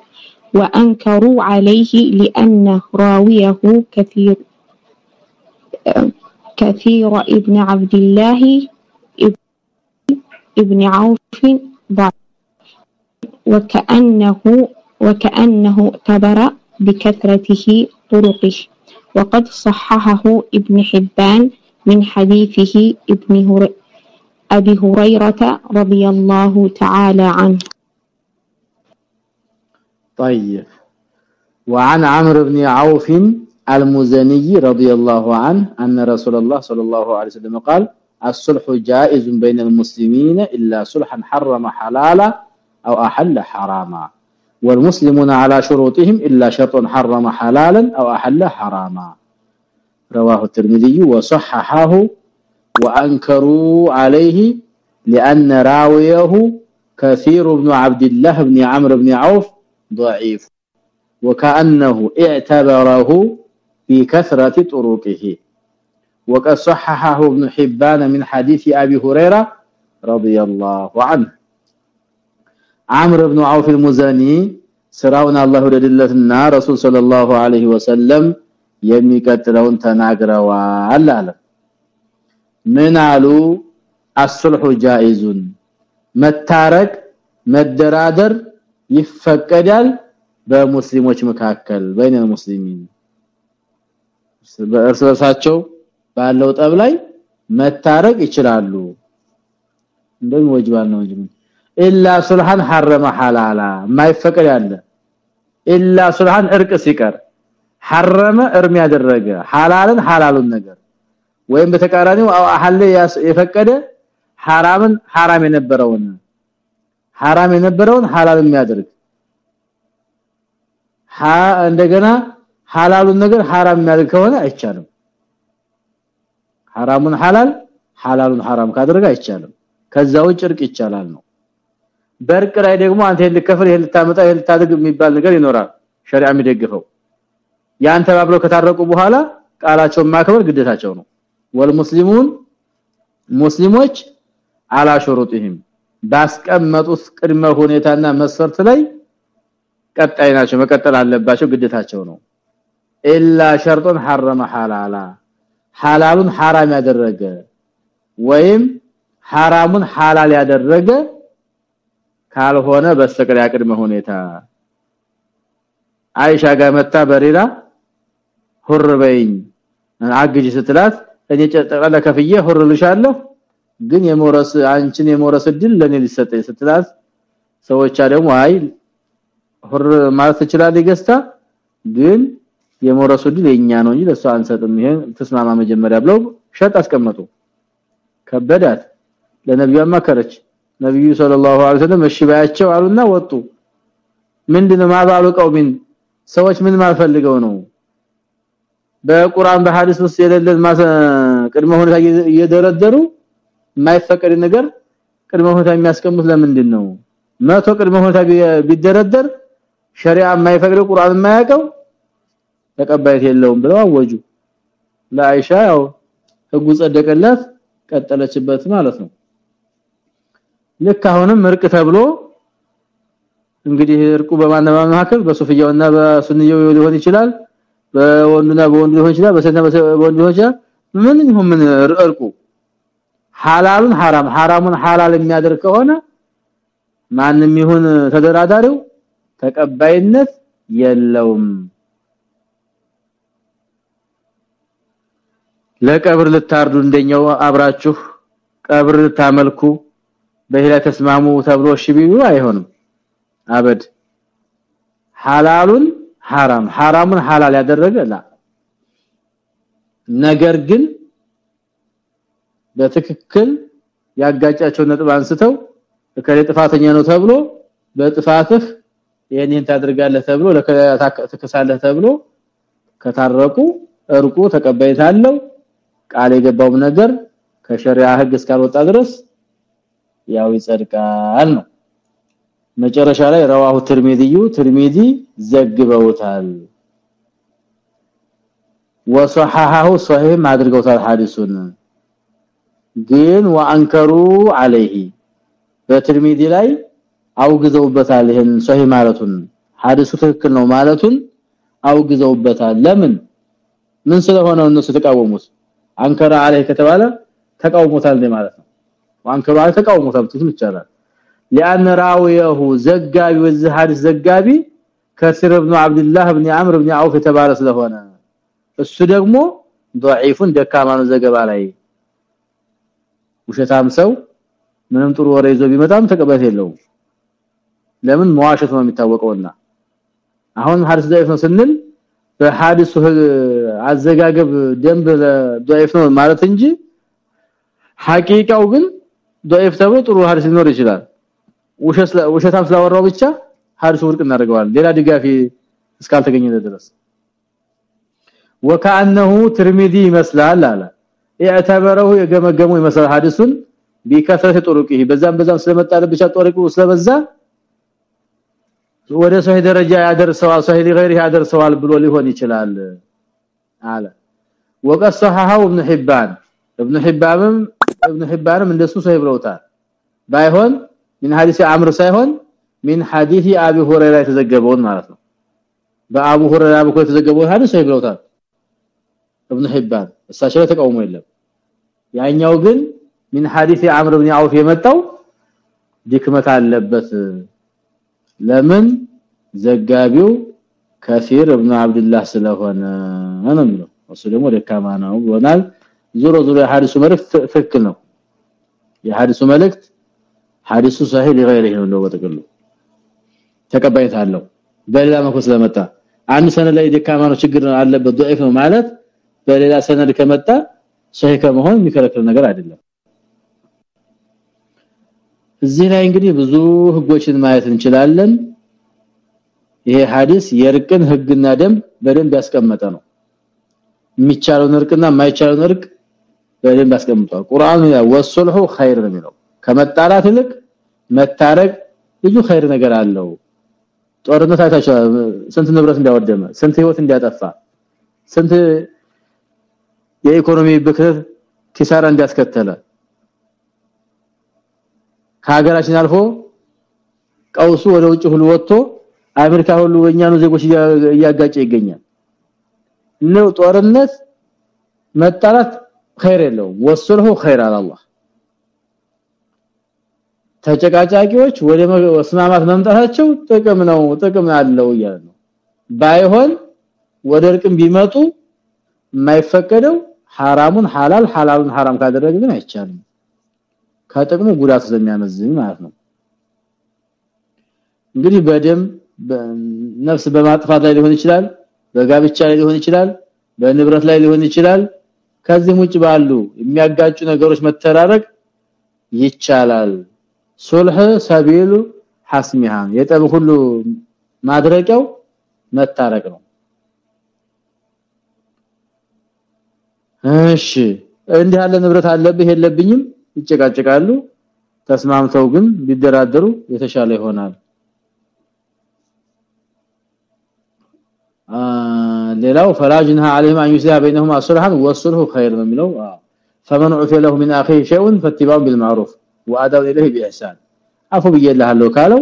وأنكروا عليه لأن راويه كثير كثير ابن عبد الله ابن عوف ضعيف. وكأنه وكأنه اعتبر بكثرته طرقه. وقد صححه ابن حبان من حديثه ابن هر... أبي هريرة رضي الله تعالى عنه. طيب. وعن عمرو بن عوف المزني رضي الله عنه أن رسول الله صلى الله عليه وسلم قال الصلح جائز بين المسلمين إلا صلحا حرم حلالا أو أحل حراما. والمسلمون على شروطهم إلا شرط حرم حلالا أو أحل حراما. رواه الترمذي وصححه وأنكروا عليه لأن راويه كثير بن عبد الله بن عمرو بن عوف ضعيف وكأنه اعتبره في كثرة طرقه. وقد صححه ابن حبان من حديث أبي هريرة رضي الله عنه. አምር ኢብኑ አውፍ አልሙዛኒ ስራውን አላህ ወደድለትና ረሱል ሰለላሁ ዐለይሂ ወሰለም የሚቀጥለውን ተናግረዋል አለ። ምን አሉ? አስልሁ ጃኢዙን መታረቅ መደራደር ይፈቀዳል በሙስሊሞች መካከል በይነ ሙስሊሚን። በእርስ ባለው ጠብ ላይ መታረቅ ይችላሉ። እንደምን ወጅባል ነው እንጂ ኢላ ሱልሃን ሐረመ ሐላላ ማይፈቀድ ያለ ኢላ ሱልሃን እርቅ ሲቀር ሐረመ እርም ያደረገ ሐላልን ሐላሉን ነገር ወይም በተቃራኒው አው የፈቀደ ሐራምን ሐራም የነበረውን ሐራም የነበረውን ሐላል የሚያደርግ እንደገና ሐላሉን ነገር ሐራም የሚያደርግ ከሆነ አይቻልም ሐራሙን ሐላል ሐላሉን ሐራም ካደረገ አይቻልም ከዛ ውጭ እርቅ ይቻላል ነው በርቅ ላይ ደግሞ አንተ ልከፍል ይሄን ልታመጣ ይሄን ልታደርግ የሚባል ነገር ይኖራል። ሸሪዓ የሚደግፈው ያን ተባብለው ከታረቁ በኋላ ቃላቸውን ማክበር ግዴታቸው ነው። ወልሙስሊሙን ሙስሊሞች አላ ሹሩጥህም ባስቀመጡት ቅድመ ሁኔታና መስፈርት ላይ ቀጣይ ናቸው መቀጠል አለባቸው ግዴታቸው ነው። ኢላ ሸርጡን ሐረመ ሐላላ ሐላሉን ሐራም ያደረገ ወይም ሐራሙን ሐላል ያደረገ ካልሆነ በስተቀር ያቅድመ ሁኔታ አይሻ ጋር መጣ በሪራ ሁር በይኝ አግጂ ስትላት እኔ ጠቅላላ ከፍዬ ሁር ልሻለሁ ግን የሞረስ አንቺን የሞረስ ድል ለኔ ሊሰጠኝ ስትላት ሰዎች ደግሞ አይ ሁር ማለት ትችላለህ ይገስታ ግን የሞረሱ ድል የኛ ነው እንጂ ለሷ አንሰጥም ይሄን ተስማማ መጀመሪያ ብለው ሸጥ አስቀመጡ። ከበዳት። ለነብዩ አማከረች ነብዩ ሰለላሁ ዐለይሂ ወሰለም እሺ ባያቸው አሉና ወጡ። ምንድነው? ማባሉ ቀውሚን ሰዎች ምን ማልፈልገው ነው? በቁርአን በሐዲስ ውስጥ የሌለን ቅድመ ሁኔታ እየደረደሩ የማይፈቀድ ነገር ቅድመ ሁኔታ የሚያስቀምጥ ለምንድን ነው መቶ ቅድመ ሁኔታ ቢደረደር ሸሪዓ የማይፈቅደው ቁርአን የማያውቀው ተቀባይት የለውም ብለው አወጁ። ለአይሻ ያው ህጉ ጸደቀላት ቀጠለችበት ማለት ነው ልክ አሁንም እርቅ ተብሎ እንግዲህ እርቁ በማንባ መካከል በሱፍያውና በሱንየው ሊሆን ይችላል በወንዱና በወንዱ ሊሆን ይችላል በሰና በወንዱ ሊሆን ይችላል። ምን ይሁን ምን እርቁ ሐላሉን ሐራም ሐራሙን ሐላል የሚያደርግ ከሆነ ማንም ይሁን ተደራዳሪው ተቀባይነት የለውም። ለቀብር ልታርዱ እንደኛው አብራችሁ ቀብር ልታመልኩ በሂላ ተስማሙ ተብሎ እሺ ቢሉ አይሆንም። አበድ ሐላሉን ሐራም ሐራሙን ሐላል ያደረገ ላ። ነገር ግን በትክክል ያጋጫቸው ነጥብ አንስተው ከሌ ጥፋተኛ ነው ተብሎ በጥፋትህ ይሄን ታደርጋለህ ተብሎ ለከታከሳለህ ተብሎ ከታረቁ እርቁ ተቀባይነት አለው። ቃል የገባው ነገር ከሸሪዓ ህግ እስካልወጣ ድረስ ያው ይጸድቃል ነው። መጨረሻ ላይ ረዋሁ ትርሚዚዩ ትርሚዚ ዘግበውታል። ወሰሐሐሁ ሶሂህ አድርገውታል ሐዲሱን። ግን ወአንከሩ አለይሂ በትርሚዚ ላይ አውግዘውበታል ይሄን ሶሂህ ማለቱን። ሐዲሱ ትክክል ነው ማለቱን አውግዘውበታል። ለምን? ምን ስለሆነ እነሱ ተቃወሙት አንከራ አለይሂ ከተባለ ተቃውሞታል ማለት ነው። ማንከባለ ተቃውሞ ታብቱን ይቻላል። لان راويه ዘጋቢ ወዚህ ዘጋቢ ከስር ابن عبد الله ابن عمرو አውፍ عوف ስለሆነ። እሱ ደግሞ ضعيفን ደካማ ነው ዘገባ ላይ። ውሸታም ሰው ምንም ጥሩ ወሬ ይዞ ቢመጣም ተቀባይነት የለውም። ለምን? መዋሸት ነው የሚታወቀውና። አሁን ሐዲስ ضعيف ነው ስንል በሐዲሱ አዘጋገብ ደንብ ضعيف ነው ማለት እንጂ ሐቂቃው ግን ضعيف ተብሎ ጥሩ ሀዲስ ሊኖር ይችላል። ውሸት ውሸታም ስላወራው ብቻ ሀዲሱ ውድቅ እናደርገዋለን። ሌላ ድጋፊ እስካልተገኘ ድረስ። وكانه ترمذي ይመስላል አለ። اعتبره የገመገሙ ይመስላል ሐዲሱን። بكثره طرقه በዛም በዛም ስለመጣ ብቻ طرقه ስለበዛ ወደ ሰው ደረጃ ያደርሰዋል ሰው ሊغيره ያደርሰዋል ብሎ ሊሆን ይችላል አለ። وقد ابن حبان ابن حبان ابن حبانም እንደሱ ሰው ይብለውታል ባይሆን من حديث عمرو ሳይሆን من حديث ابي هريره የተዘገበውን ማለት ነው። በአቡ ሁረራ በኩል የተዘገበው ሐዲስ ሰው ይብለውታል ابن حبان እሳቸው ተቃውሞ የለም። ያኛው ግን من حديث عمرو بن عوف የመጣው ድክመት አለበት። ለምን? ዘጋቢው ከሲር ابن عبد الله ስለሆነ ነው ነው እሱ ደግሞ ደካማ ነው ይሆናል ዙሮ ዙሮ የሐዲሱ መልእክት ትክክል ነው የሐዲሱ መልእክት ሐዲሱ صحيح لغيره ነው በጥቅሉ ተቀባይነት አለው በሌላ መልኩ ስለመጣ አንድ ሰነድ ላይ ደካማ ነው ችግር አለበት ضعيف ነው ማለት በሌላ ሰነድ ከመጣ صحيح ከመሆን የሚከለክል ነገር አይደለም እዚህ ላይ እንግዲህ ብዙ ህጎችን ማየት እንችላለን ይሄ ሐዲስ የርቅን ህግና ደንብ በደንብ ያስቀመጠ ነው የሚቻለውን እርቅና የማይቻለውን እርቅ በደንብ ያስቀምጧል ቁርአኑ ወሰልሁ ኸይር ነው የሚለው። ከመጣላት ይልቅ መታረቅ ብዙ ኸይር ነገር አለው። ጦርነት አይታችሁ ስንት ንብረት እንዲያወደመ ስንት ህይወት እንዲያጠፋ ስንት የኢኮኖሚ ብክነት ኪሳራ እንዲያስከተለ። ከሀገራችን አልፎ ቀውሱ ወደ ውጭ ሁሉ ወጥቶ አሜሪካ ሁሉ ወኛኑ ዜጎች እያጋጨ ይገኛል። ነው ጦርነት መጣላት ኸይር የለውም ወሰልሁ ኸይር አለ አላህ ተጨቃጫቂዎች ወደ መስማማት መምጣታቸው ጥቅም ነው ጥቅም አለው ነው። ባይሆን ወደ እርቅም ቢመጡ የማይፈቀደው ሐራሙን ሐላል ሐላሉን ሐራም ካደረገ ግን አይቻልም። ከጥቅሙ ጉዳት ስለሚያመዝን ማለት ነው። እንግዲህ በደም ነፍስ በማጥፋት ላይ ሊሆን ይችላል በጋብቻ ላይ ሊሆን ይችላል በንብረት ላይ ሊሆን ይችላል ከዚህም ውጭ ባሉ የሚያጋጩ ነገሮች መተራረቅ ይቻላል። ሱልህ ሰቢሉ ሐስሚሃ የጠብ ሁሉ ማድረቂያው መታረቅ ነው። እሺ እንዲህ ያለ ንብረት አለብህ የለብኝም? ይጨቃጨቃሉ። ተስማምተው ግን ቢደራደሩ የተሻለ ይሆናል ሌላው ፈላጅንها عليهم ان يسيء بينهما صلحا والصلح خير من لو فمن عفي له من اخيه شيء فاتباع بالمعروف واداء اليه باحسان አፉ ብዬልሃለሁ ካለው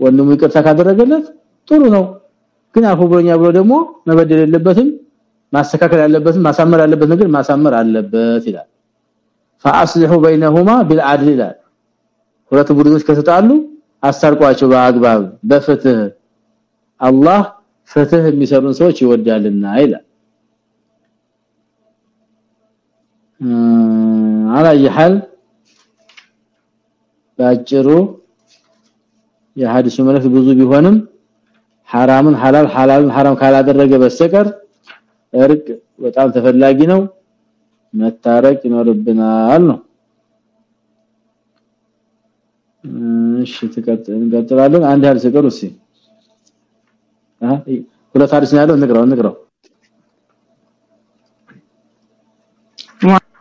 ወንድሙ ይቅርታ ካደረገለት ጥሩ ነው። ግን አፉ ብሎኛ ብሎ ደግሞ መበደል የለበትም ማስተካከል ያለበትም ማሳመር ያለበት ነገር ማሳመር አለበት ይላል። فاصلحوا بينهما بالعدل ይላል። ሁለት ቡድኖች ከተጣሉ አስታርቋቸው በአግባብ በፍትህ አላህ ፍትህ የሚሰሩን ሰዎች ይወዳልና ይላል على يحل ባጭሩ የሐዲሱ መልእክት ብዙ ቢሆንም ሐራምን ሐላል ሐላልን ሐራም ካላደረገ በስተቀር እርቅ በጣም ተፈላጊ ነው መታረቅ ይኖርብናል ነው እሺ ተቀጥላለን አንድ ሐዲስ ቀሩ እሺ ሁለት ሐዲስ ያለው እንቅራው እንቅራው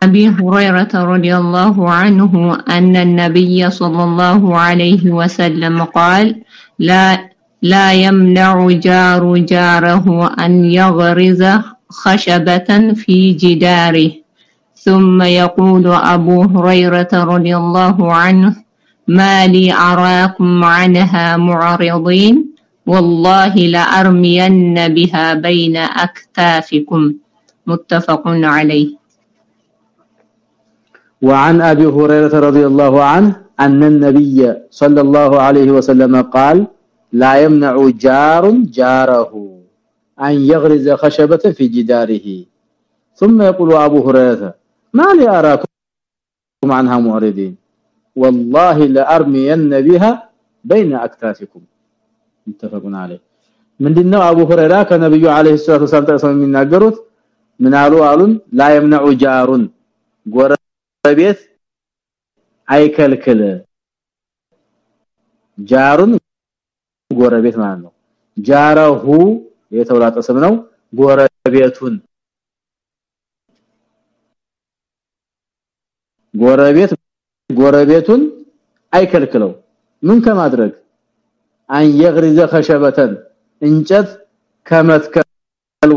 أبي هريرة رضي الله عنه أن النبي صلى الله عليه وسلم قال لا لا يمنع جار جاره أن يغرز خشبة في جداره ثم يقول أبو هريرة رضي الله عنه ما لي أراكم عنها معرضين والله لأرمين بها بين أكتافكم. متفق عليه. وعن أبي هريرة رضي الله عنه أن النبي صلى الله عليه وسلم قال لا يمنع جار جاره أن يغرز خشبة في جداره. ثم يقول أبو هريرة ما لي أراكم عنها معرضين. والله لأرمين بها بين أكتافكم. متفق عليه ምንድነው አቡ ሁረይራ ከነብዩ አለይሂ ሰላቱ ወሰለም ተሰው የሚናገሩት ምን አሉ አሉን ላ يمنع جارun ጎረቤት አይከልክል ጃሩን ጎረቤት ማለት ነው ጃረሁ የተውላጠ ስም ነው ጎረቤቱን ጎረቤት ጎረቤቱን አይከልክለው ምን ከማድረግ አን يغرز خشبة እንጨት ከመትከል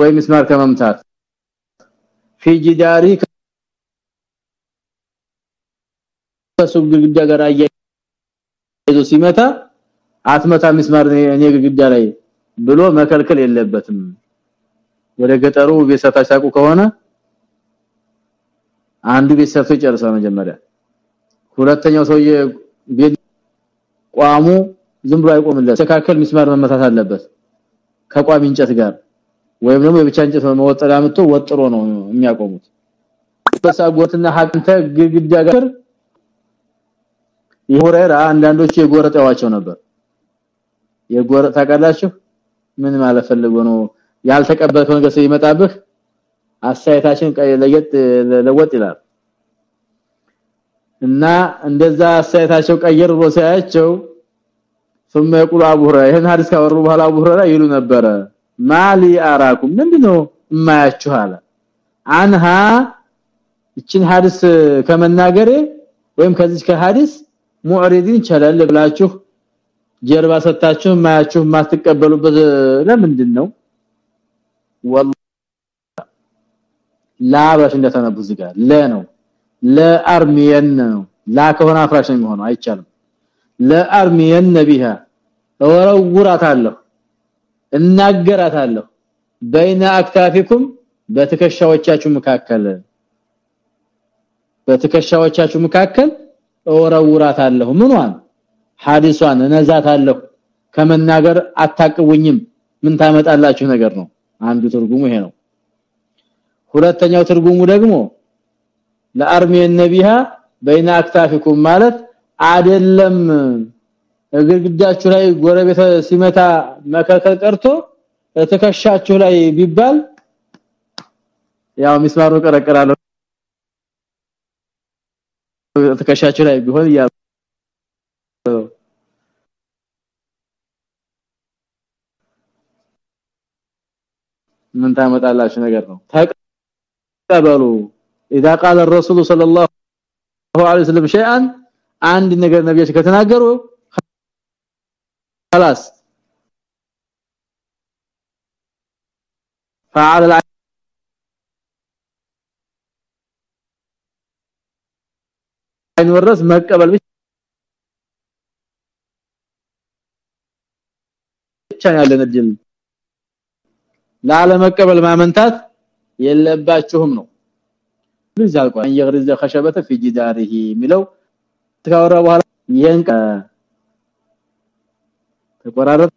ወይ ምስማር ከመምታት في جداري ከሱቅ ግድግዳ ጋር አያይዞ ሲመታ አትመታ ምስማር እኔ ግድግዳ ላይ ብሎ መከልከል የለበትም ወደ ገጠሩ ቤተሰብ ታሳቁ ከሆነ አንዱ ቤተሰብ ይጨርሳል መጀመሪያ ሁለተኛው ሰውዬ ቤት ቋሙ ዝም ብሎ አይቆምለት። ተካከል ምስማር መመታት አለበት። ከቋሚ እንጨት ጋር ወይም ደግሞ የብቻ እንጨት መወጠሪያ አምጥቶ ወጥሮ ነው የሚያቆሙት። በሳጎትና ሀንተ ግድግዳ ጋር ይሁረራ አንዳንዶቹ የጎረጠዋቸው ነበር። የጎረጣ ታውቃላችሁ? ምን ማለት ፈልጎ ነው? ያልተቀበልከው ነገር ሲመጣብህ አሳይታችን ለየት ለወጥ ይላል። እና እንደዛ አሳይታቸው ቀየር ብሎ ሲያያቸው ثم يقول ابو هريره ይሄን ሐዲስ ካወሩ በኋላ አቡ ሁረይራ ይሉ ነበረ ማሊ አራኩም ምንድነው የማያችሁ አለ አንሃ እቺን ሐዲስ ከመናገሬ ወይም ከዚህ ከሐዲስ ሙዕሪዲን ቸለል ብላችሁ ጀርባ ሰጣችሁ ማያችሁ ማትቀበሉበት ለምንድን ነው ላባሽ እንደተነብዙ ጋር ለ ነው ለአርሚየን ነው ላ ከሆነ አፍራሽ ነው የሚሆነው አይቻልም ለአርሚየን ቢሃ ወረውራታለሁ እናገራታለሁ በይነ አክታፊኩም በትከሻዎቻችሁ መካከል። በትከሻዎቻችሁ መካከል ወረውራታለሁ ምንዋን ሐዲሷን እነዛታለሁ። ከመናገር አታቅውኝም ምን ታመጣላችሁ ነገር ነው? አንዱ ትርጉሙ ይሄ ነው። ሁለተኛው ትርጉሙ ደግሞ ለአርሚ ነቢሃ በይና አክታፊኩም ማለት አይደለም ግድግዳችሁ ላይ ጎረቤት ሲመታ መከከል ቀርቶ ተከሻችሁ ላይ ቢባል ያው ሚስማሩ ቀረቀራለሁ ተከሻችሁ ላይ ቢሆን ያ ምን ታመጣላችሁ ነገር ነው ተቀበሉ اذا قال الرسول صلى الله عليه وسلم شيئا አንድ ነገር ነብያችን ከተናገሩ خلاص فعلى العين والراس መቀበል ብቻ ያለን እድል። ላለመቀበል ማመንታት የለባችሁም ነው። ልጅ አልቋል ይغرز خشبته في جداره ሚለው ተካወራ በኋላ ይሄን ተቆራረጥ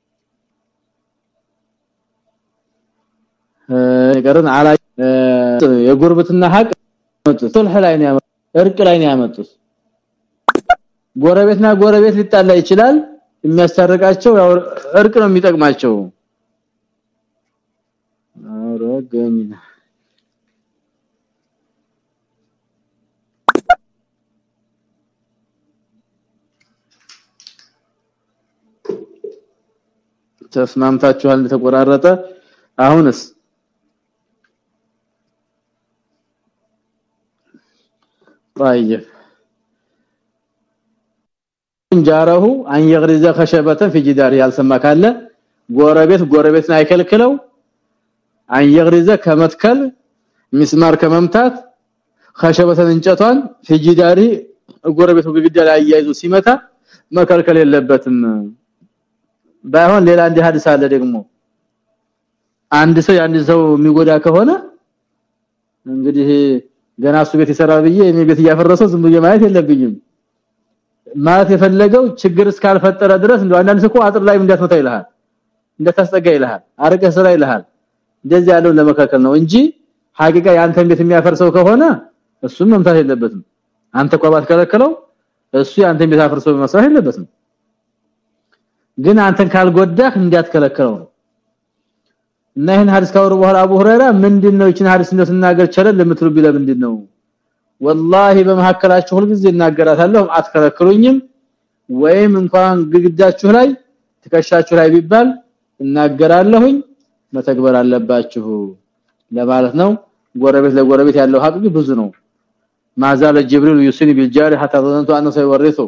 ነገርን አላ የጉርብትና ሀቅ ሱልህ ላይ ነው ያመጡት እርቅ ላይ ነው ያመጡት። ጎረቤትና ጎረቤት ሊጣላ ይችላል። የሚያስታርቃቸው እርቅ ነው የሚጠቅማቸው። አረገኝና ተስማምታችኋል ተቆራረጠ አሁንስ طيب ጃረሁ አን يغرز خشبه في جدار ያልሰማ ካለ ጎረቤት ጎረቤትን አይከልክለው አን يغرز ከመትከል ሚስማር ከመምታት خشبه እንጨቷን في جدار ጎረቤቱ ግድግዳ ላይ አያይዞ ሲመታ መከልከል የለበትም ባይሆን ሌላ እንዲህ ሐዲስ አለ ደግሞ። አንድ ሰው አንድ ሰው የሚጎዳ ከሆነ እንግዲህ ገና እሱ ቤት ይሰራል ብዬ እኔ ቤት እያፈረሰው ዝም ብዬ ማየት የለብኝም። ማለት የፈለገው ችግር እስካልፈጠረ ድረስ እንደው አንዳንድ ሰው አጥር ላይ እንዳትመታ ይልሃል እንደታስጠጋ ይልሃል አርቀ ስራ ይልሃል። እንደዚህ ያለው ለመከከል ነው እንጂ ሐቂቃ ያንተን ቤት የሚያፈርሰው ከሆነ እሱም መምታት የለበትም። አንተ ቆባት ከለከለው እሱ ያንተን ቤት አፈርሰው መስራት የለበትም ግን አንተን ካልጎዳህ እንዲያትከለከለው ነው እና ይሄን ሐዲስ ካወሩ በኋላ አቡ ሁረይራ ምንድነው እቺን ሐዲስ እንደው ስናገር ቸለል ለምትሉ ቢለ ምንድነው ወላሂ በመሐከላችሁ ሁልጊዜ እናገራታለሁ አትከለክሉኝም ወይም እንኳን ግድግዳችሁ ላይ ትከሻችሁ ላይ ቢባል እናገራለሁኝ መተግበር አለባችሁ ለማለት ነው ጎረቤት ለጎረቤት ያለው ሀቅ ብዙ ነው ማዛለ ጅብሪል ዩስኒ ቢልጃሪ hatta ظننت انه سيورثه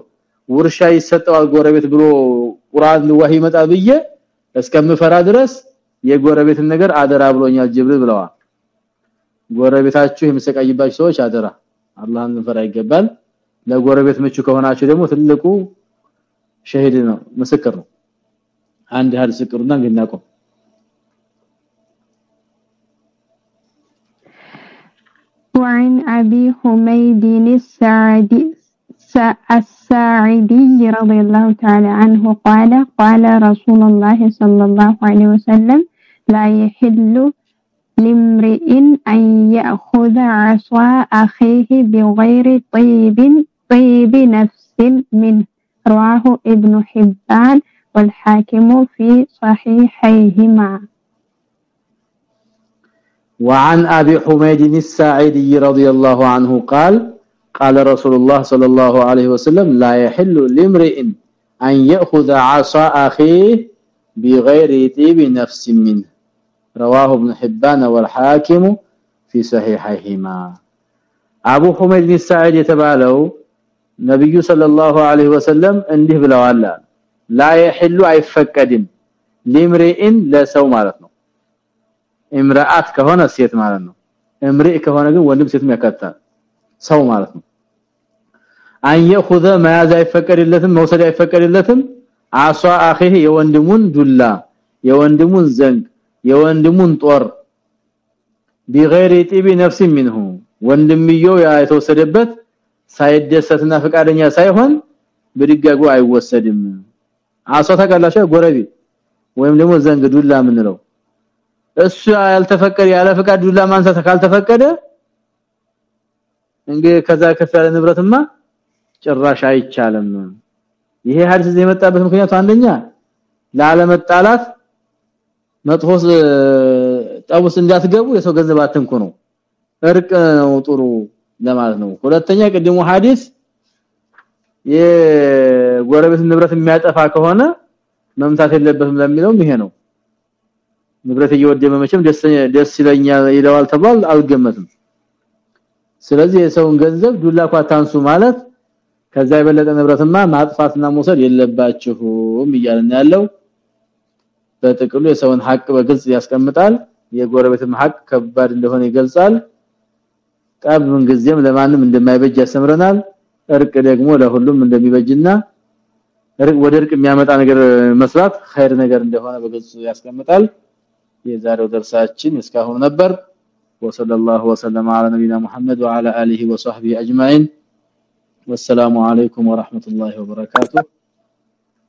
ውርሻ ይሰጠዋል ጎረቤት ብሎ ቁርአን ወህ ይመጣ ብዬ እስከምፈራ ድረስ የጎረቤትን ነገር አደራ ብሎኛል ጅብሪል ብለዋል ጎረቤታችሁ የሚሰቃይባችሁ ሰዎች አደራ አላህን ፈራ ይገባል ለጎረቤት ምቹ ከሆናችሁ ደግሞ ትልቁ ሸሂድ ነው ምስክር ነው አንድ ሐዲስ ቅሩና እንግናቆም وعن أبي حميد السعدي الساعدي رضي الله تعالى عنه قال قال رسول الله صلى الله عليه وسلم لا يحل لامرئ أن يأخذ عصا أخيه بغير طيب طيب نفس منه. رواه ابن حبان والحاكم في صحيحيهما. وعن أبي حميد الساعدي رضي الله عنه قال قال رسول الله صلى الله عليه وسلم لا يحل لامرئ ان ياخذ عصا اخيه بغير طيب نفس منه. رواه ابن حبان والحاكم في صحيحهما አቡ ሁመይድ ቢን ሰዓድ የተባለው ነብዩ ሰለላሁ ዐለይሂ ወሰለም እንዲህ ብለዋል ላ ይحل አይፈቀድም ሊምሪኢን ለሰው ማለት ነው ኢምራአት ከሆነ ሴት ማለት ነው እምሪ ከሆነ ግን ወንድም ሴትም ያካትታል ሰው ማለት ነው አን ياخذ መያዝ አይፈቀድለትም መውሰድ አይፈቀድለትም አሷ አኺህ የወንድሙን ዱላ የወንድሙን ዘንግ የወንድሙን ጦር بغير طيب نفس منه ወንድምየው ያ የተወሰደበት ሳይደሰትና ፈቃደኛ ሳይሆን ብድጋጉ አይወሰድም አሷ ተቀላሻ ጎረቤ ወይም ደግሞ ዘንግ ዱላ ምንለው እሱ ያልተፈቀደ ያለ ፍቃድ ዱላ ማንሳት ካልተፈቀደ እንግዲህ ከዛ ከፍ ያለ ንብረትማ ጭራሽ አይቻልም። ይሄ ሐዲስ የመጣበት ምክንያቱ አንደኛ ላለመጣላት መጥፎ ጠቡስ እንዳትገቡ የሰው ገንዘብ አትንኩ ነው። እርቅ ነው ጥሩ ለማለት ነው። ሁለተኛ ቅድሙ ሐዲስ የጎረቤት ንብረት የሚያጠፋ ከሆነ መምታት የለበትም ለሚለውም ይሄ ነው። ንብረት እየወደመ መቼም ደስ ደስ ይለኛል ይለዋል ተባል አልገመትም። ስለዚህ የሰውን ገንዘብ ዱላ ኳታንሱ ማለት ከዛ የበለጠ ንብረትማ ማጥፋትና መውሰድ የለባችሁም እያልን ያለው በጥቅሉ የሰውን ሐቅ በግልጽ ያስቀምጣል የጎረቤትም ሐቅ ከባድ እንደሆነ ይገልጻል ጠብ ምን ጊዜም ለማንም እንደማይበጅ ያስተምረናል እርቅ ደግሞ ለሁሉም እንደሚበጅና እርቅ ወደ እርቅ የሚያመጣ ነገር መስራት ኸይር ነገር እንደሆነ በግልጽ ያስቀምጣል የዛሬው ደርሳችን እስካሁን ነበር وصلى الله وسلم على نبينا محمد وعلى اله وصحبه اجمعين والسلام عليكم ورحمه الله وبركاته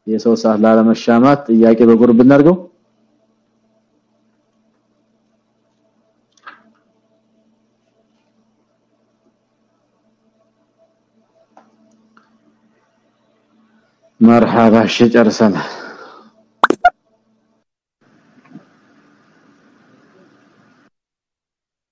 የሰው ሰዓት ላለመሻማት ጥያቄ በጉርብ እናርገው مرحبا እሺ ጨርሰናል